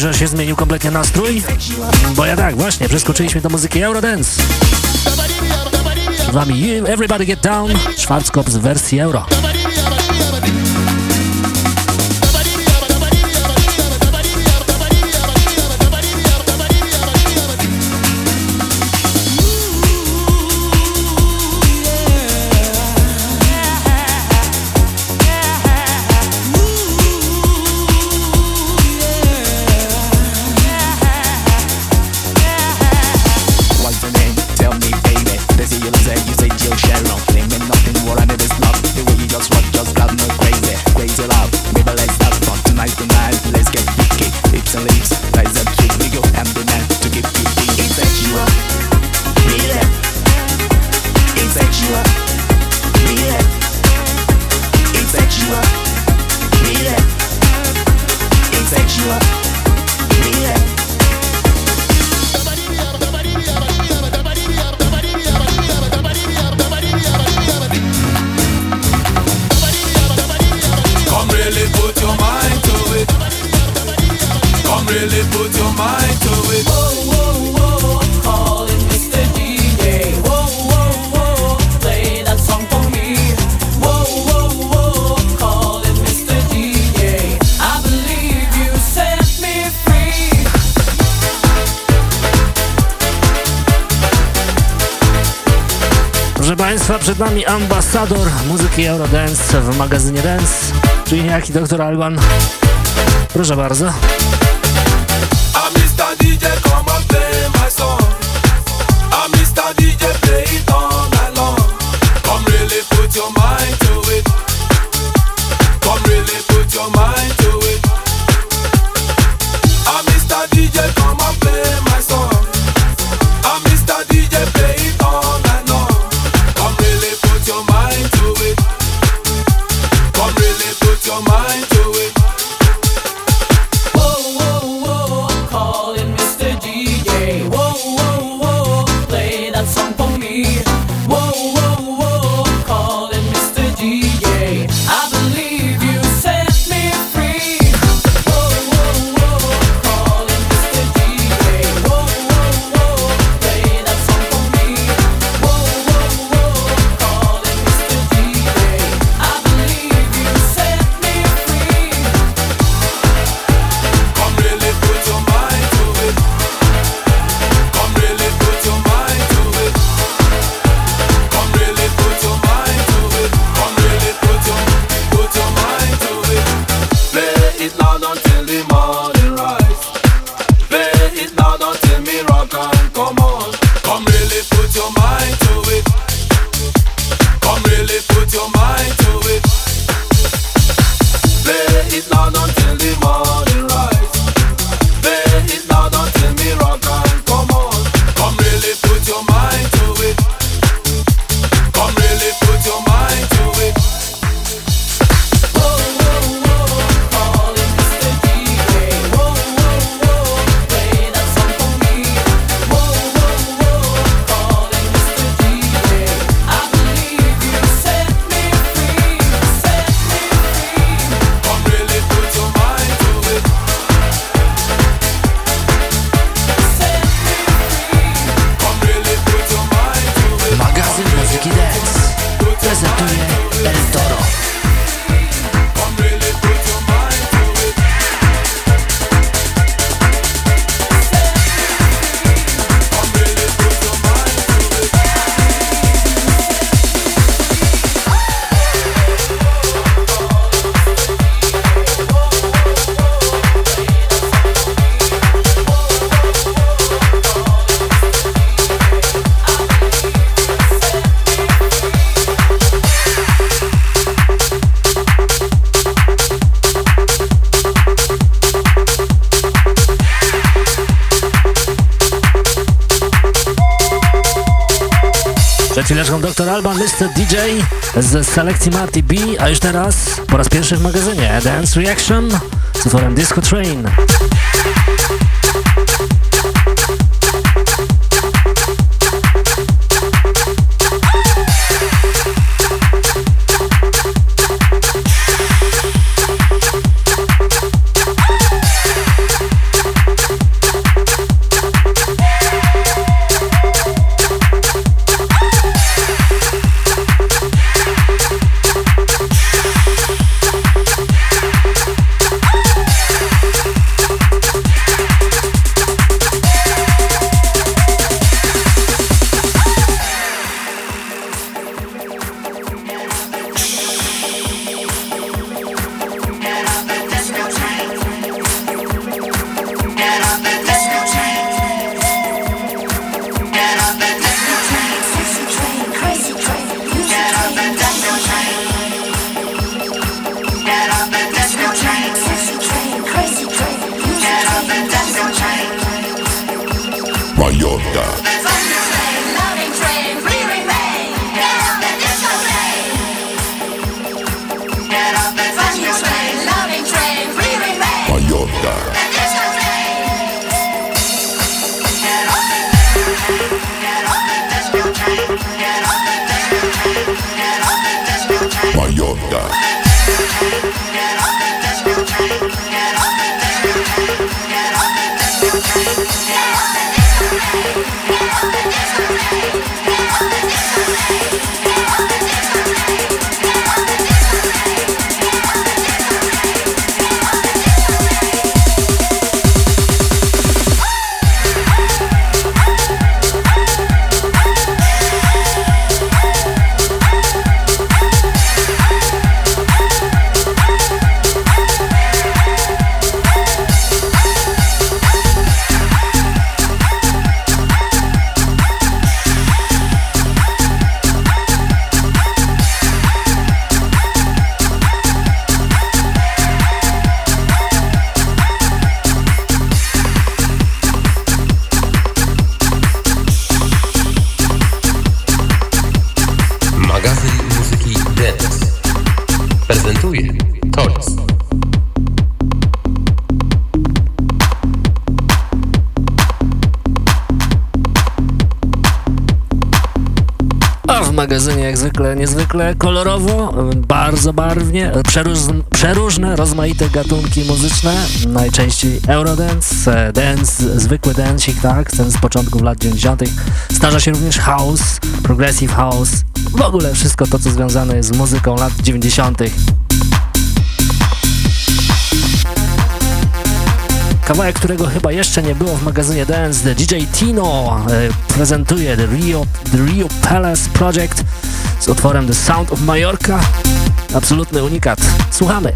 Że się zmienił kompletnie nastrój? Bo ja tak, właśnie, przeskoczyliśmy do muzyki Eurodance. Z wami Everybody Get Down, Schwarzkopf z wersji Euro. przed nami ambasador muzyki Eurodance w magazynie Dance, czyli niejaki dr Alban. Proszę bardzo. z selekcji Marty B, a już teraz po raz pierwszy w magazynie Dance Reaction z utworem Disco Train. Magazynie jak zwykle niezwykle kolorowo, bardzo barwnie, przeróż, przeróżne, rozmaite gatunki muzyczne, najczęściej Eurodance, e, dance, zwykły dancing, tak, ten z początków lat 90. Zdarza się również house, progressive house, w ogóle wszystko to, co związane jest z muzyką lat 90. Kawałek, którego chyba jeszcze nie było w magazynie Dance, DJ Tino e, prezentuje The Rio, The Rio Palace Project z utworem The Sound of Mallorca. Absolutny unikat. Słuchamy.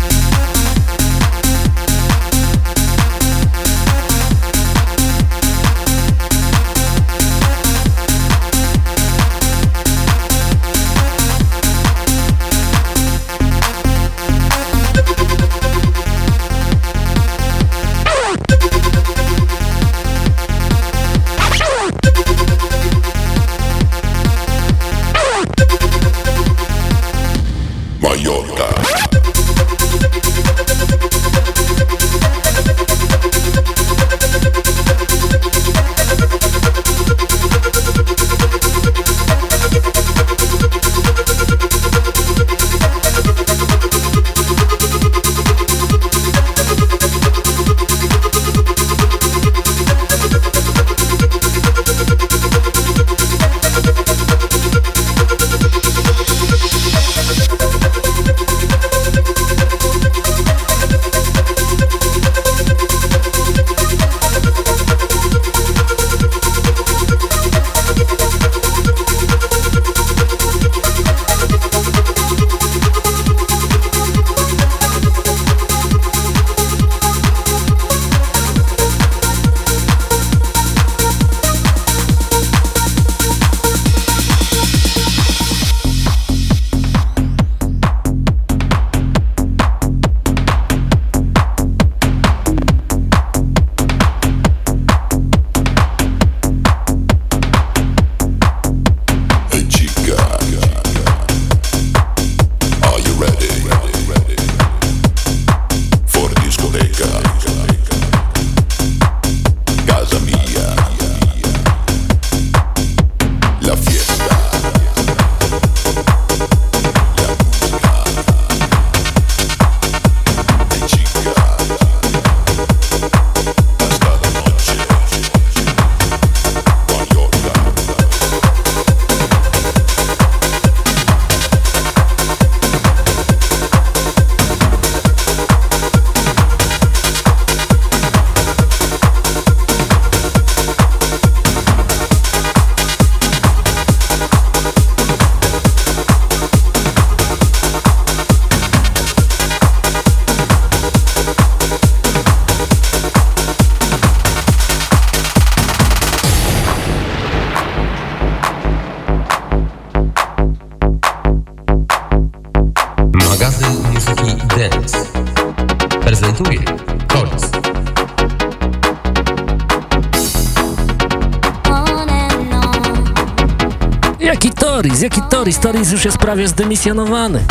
Prawie zdymisjonowany.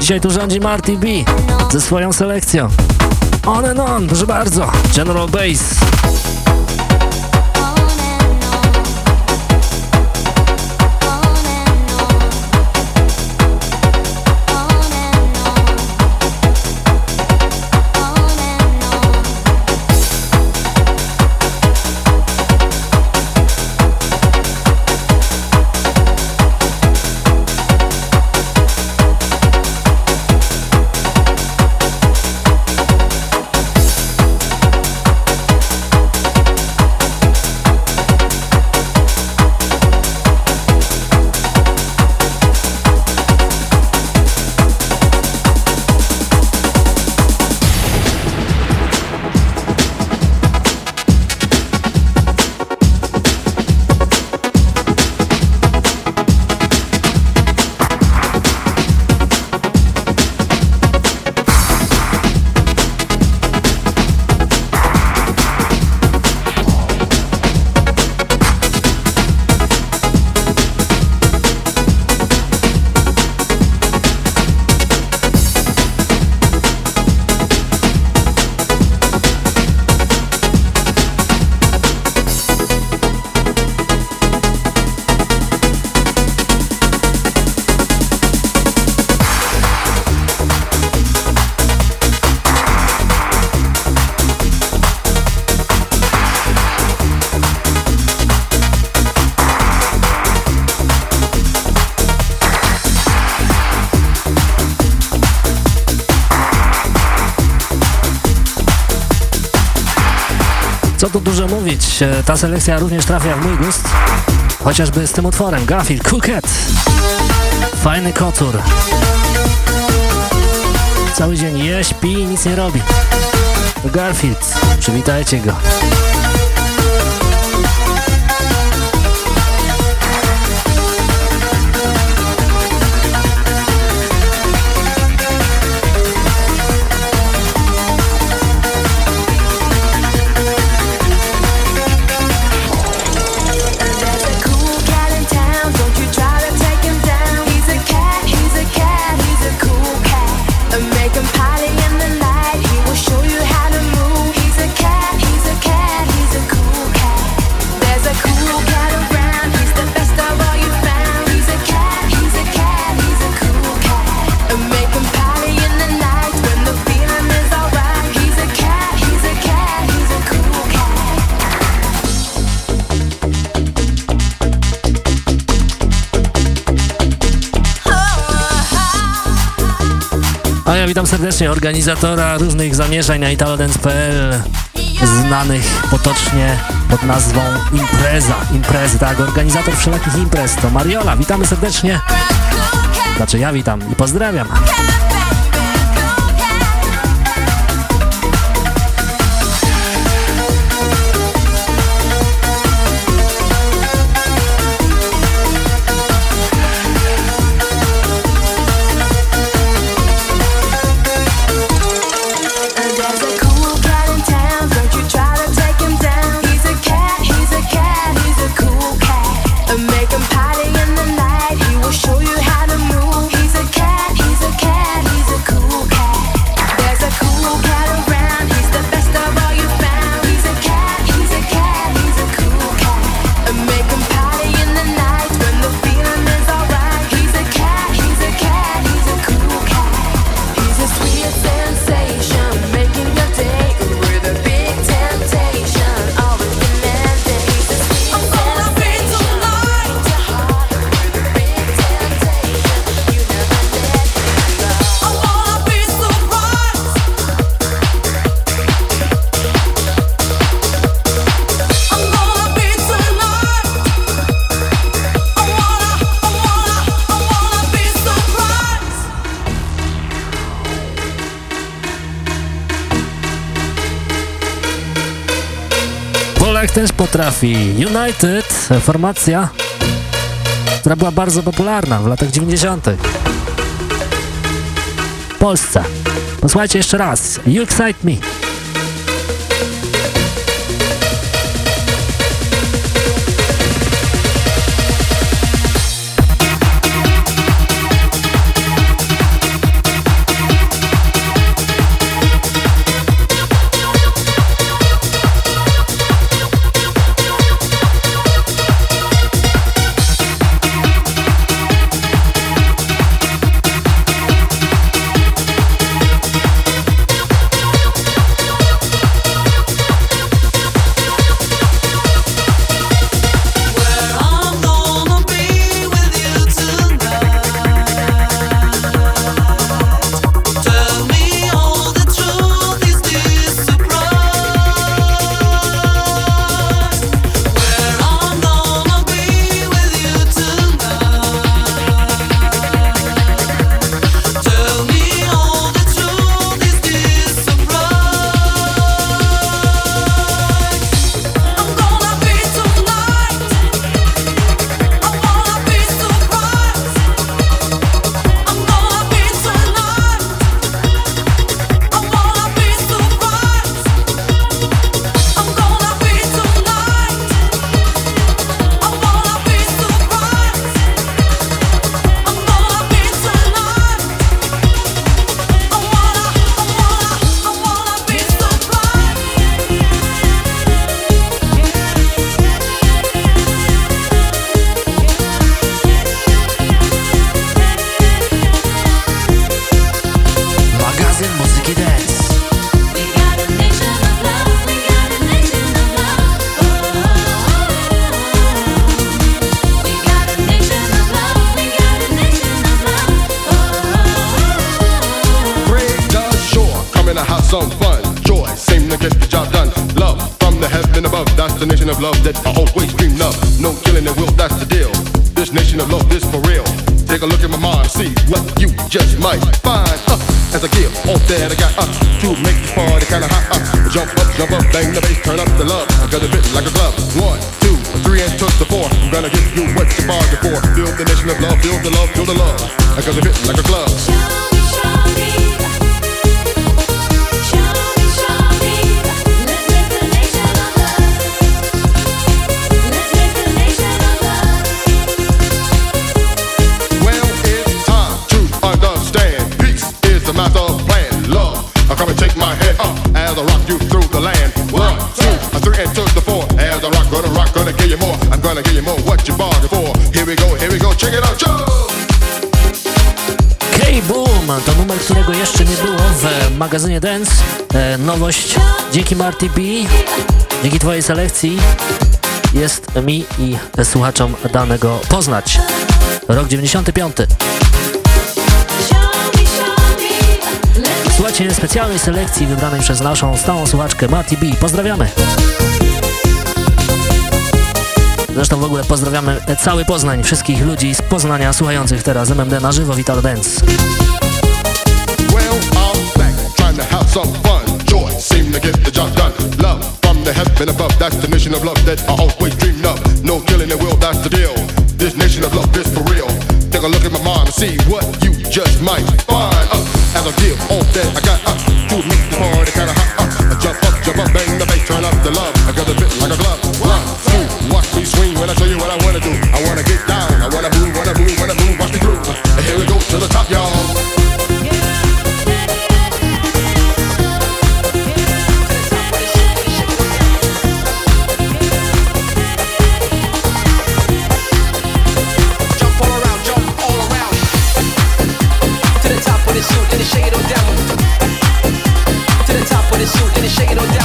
Dzisiaj tu rządzi Marty B ze swoją selekcją. On and on, proszę bardzo, General Bass. tu dużo mówić. E, ta selekcja również trafia w mój gust, chociażby z tym utworem Garfield Cookhead. Fajny kotur. Cały dzień je, śpi i nic nie robi. Garfield, przywitajcie go. ja witam serdecznie organizatora różnych zamierzeń na italodance.pl znanych potocznie pod nazwą Impreza, imprezy, tak, organizator wszelakich imprez to Mariola, witamy serdecznie, znaczy ja witam i pozdrawiam. potrafi. United, formacja, która była bardzo popularna w latach 90. W Polsce. Posłuchajcie jeszcze raz. You Excite Me. Selekcji jest mi i słuchaczom danego poznać. Rok 95. Słuchajcie specjalnej selekcji wybranej przez naszą stałą słuchaczkę Marty B. Pozdrawiamy! Zresztą w ogóle pozdrawiamy cały Poznań, wszystkich ludzi z Poznania słuchających teraz MMD na żywo Vital Dance. The heaven above, that's the nation of love that I always dreamed of. No killing and will, that's the deal. This nation of love is for real. Take a look at my mind and see what you just might find. Uh, as I give all that I got uh, to make the shake it on.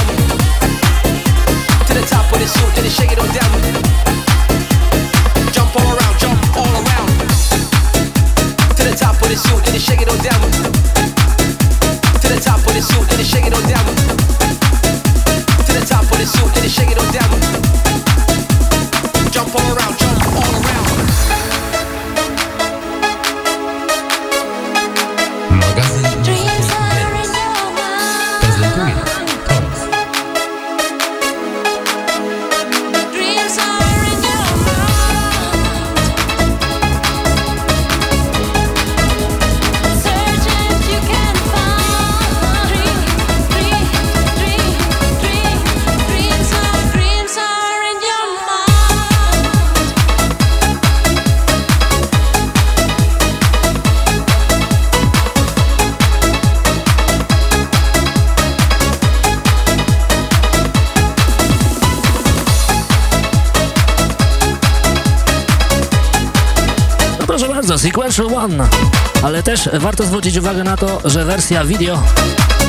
Też warto zwrócić uwagę na to, że wersja video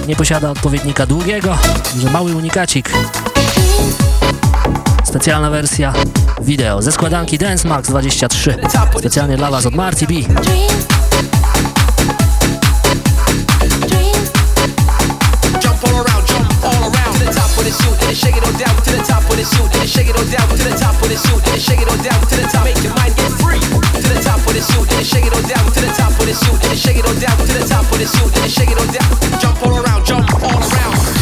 nie posiada odpowiednika długiego, że mały unikacik. Specjalna wersja wideo ze składanki Dance Max 23. Specjalnie dla Was od Marty B. Shake it on down. To the top the then shake it on down. To the top the then shake it on down. To the top, make your mind get free. Top of suit, then shake it all down. To the top of the suit, then shake it all down. To the top of the suit, then shake it all down. Jump all around, jump all around.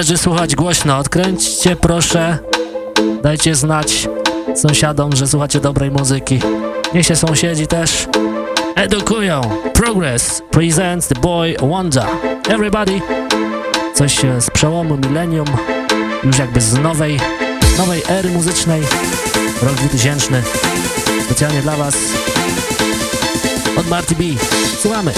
Należy słuchać głośno. Odkręćcie proszę, dajcie znać sąsiadom, że słuchacie dobrej muzyki. Niech się sąsiedzi też edukują. Progress presents The Boy Wonder. Everybody! Coś z przełomu milenium, już jakby z nowej, nowej ery muzycznej. Rok 2000. Specjalnie dla Was od Marty B. Słuchamy.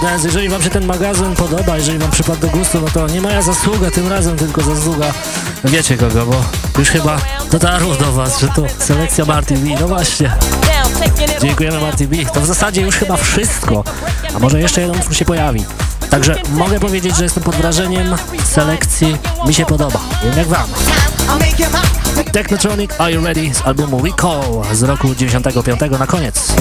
Słuchacze magazynu Dance, jeżeli wam się ten magazyn podoba, jeżeli wam przypadł do gustu, no to nie moja zasługa tym razem, tylko zasługa wiecie kogo, bo już chyba dotarło do was, że to selekcja Marty B. No właśnie. Dziękujemy Marty B. To w zasadzie już chyba wszystko, a może jeszcze jeden utwór się pojawi. Także mogę powiedzieć, że jestem pod wrażeniem selekcji, mi się podoba. Jak wam. Technotronic Are You Ready z albumu Recall z roku 95 na koniec.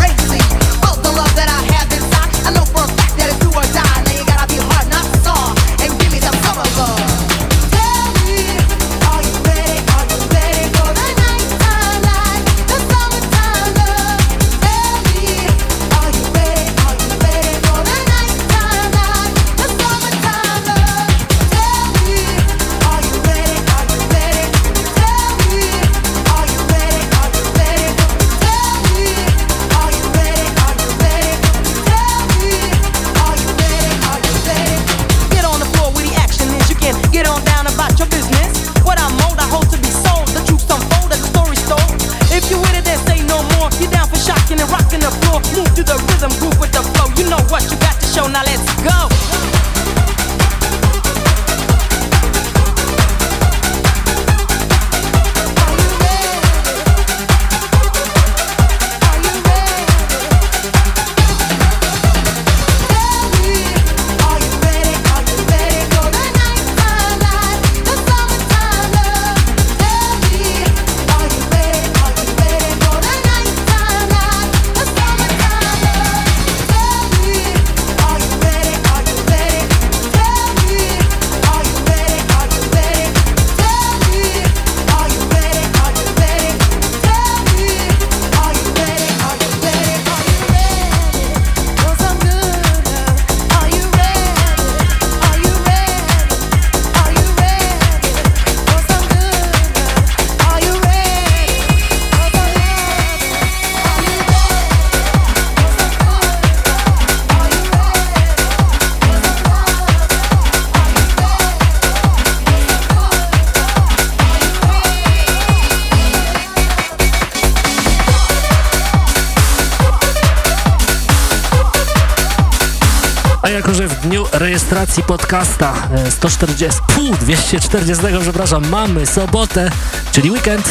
Rejestracji podcasta e, 140, pół 240, przepraszam, mamy sobotę, czyli weekend.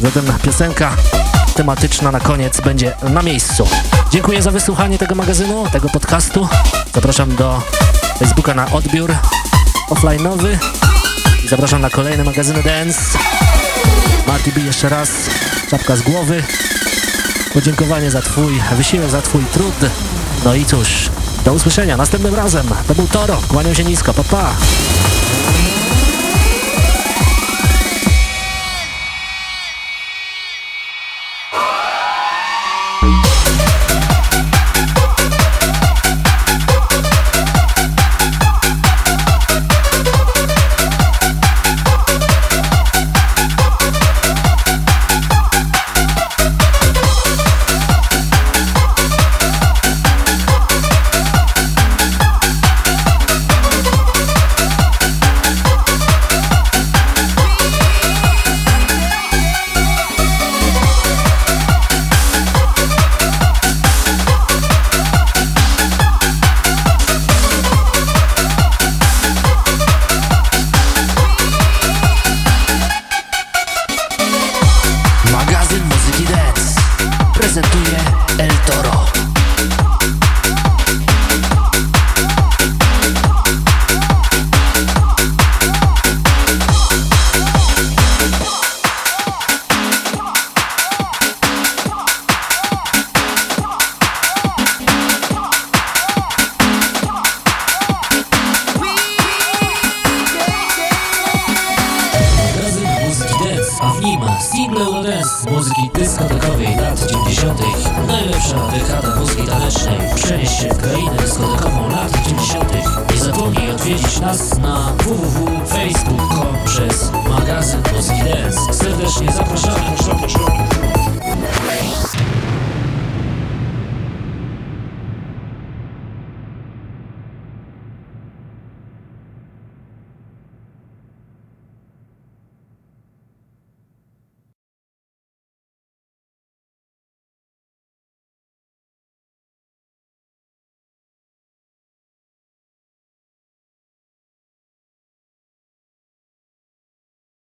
Zatem piosenka tematyczna na koniec będzie na miejscu. Dziękuję za wysłuchanie tego magazynu, tego podcastu. Zapraszam do Facebooka na odbiór offline'owy. Zapraszam na kolejne magazyny Dance. Marty B jeszcze raz, czapka z głowy. Podziękowanie za twój wysiłek, za twój trud. No i cóż, do usłyszenia następnym razem. To był Toro, kłaniam się nisko, pa pa.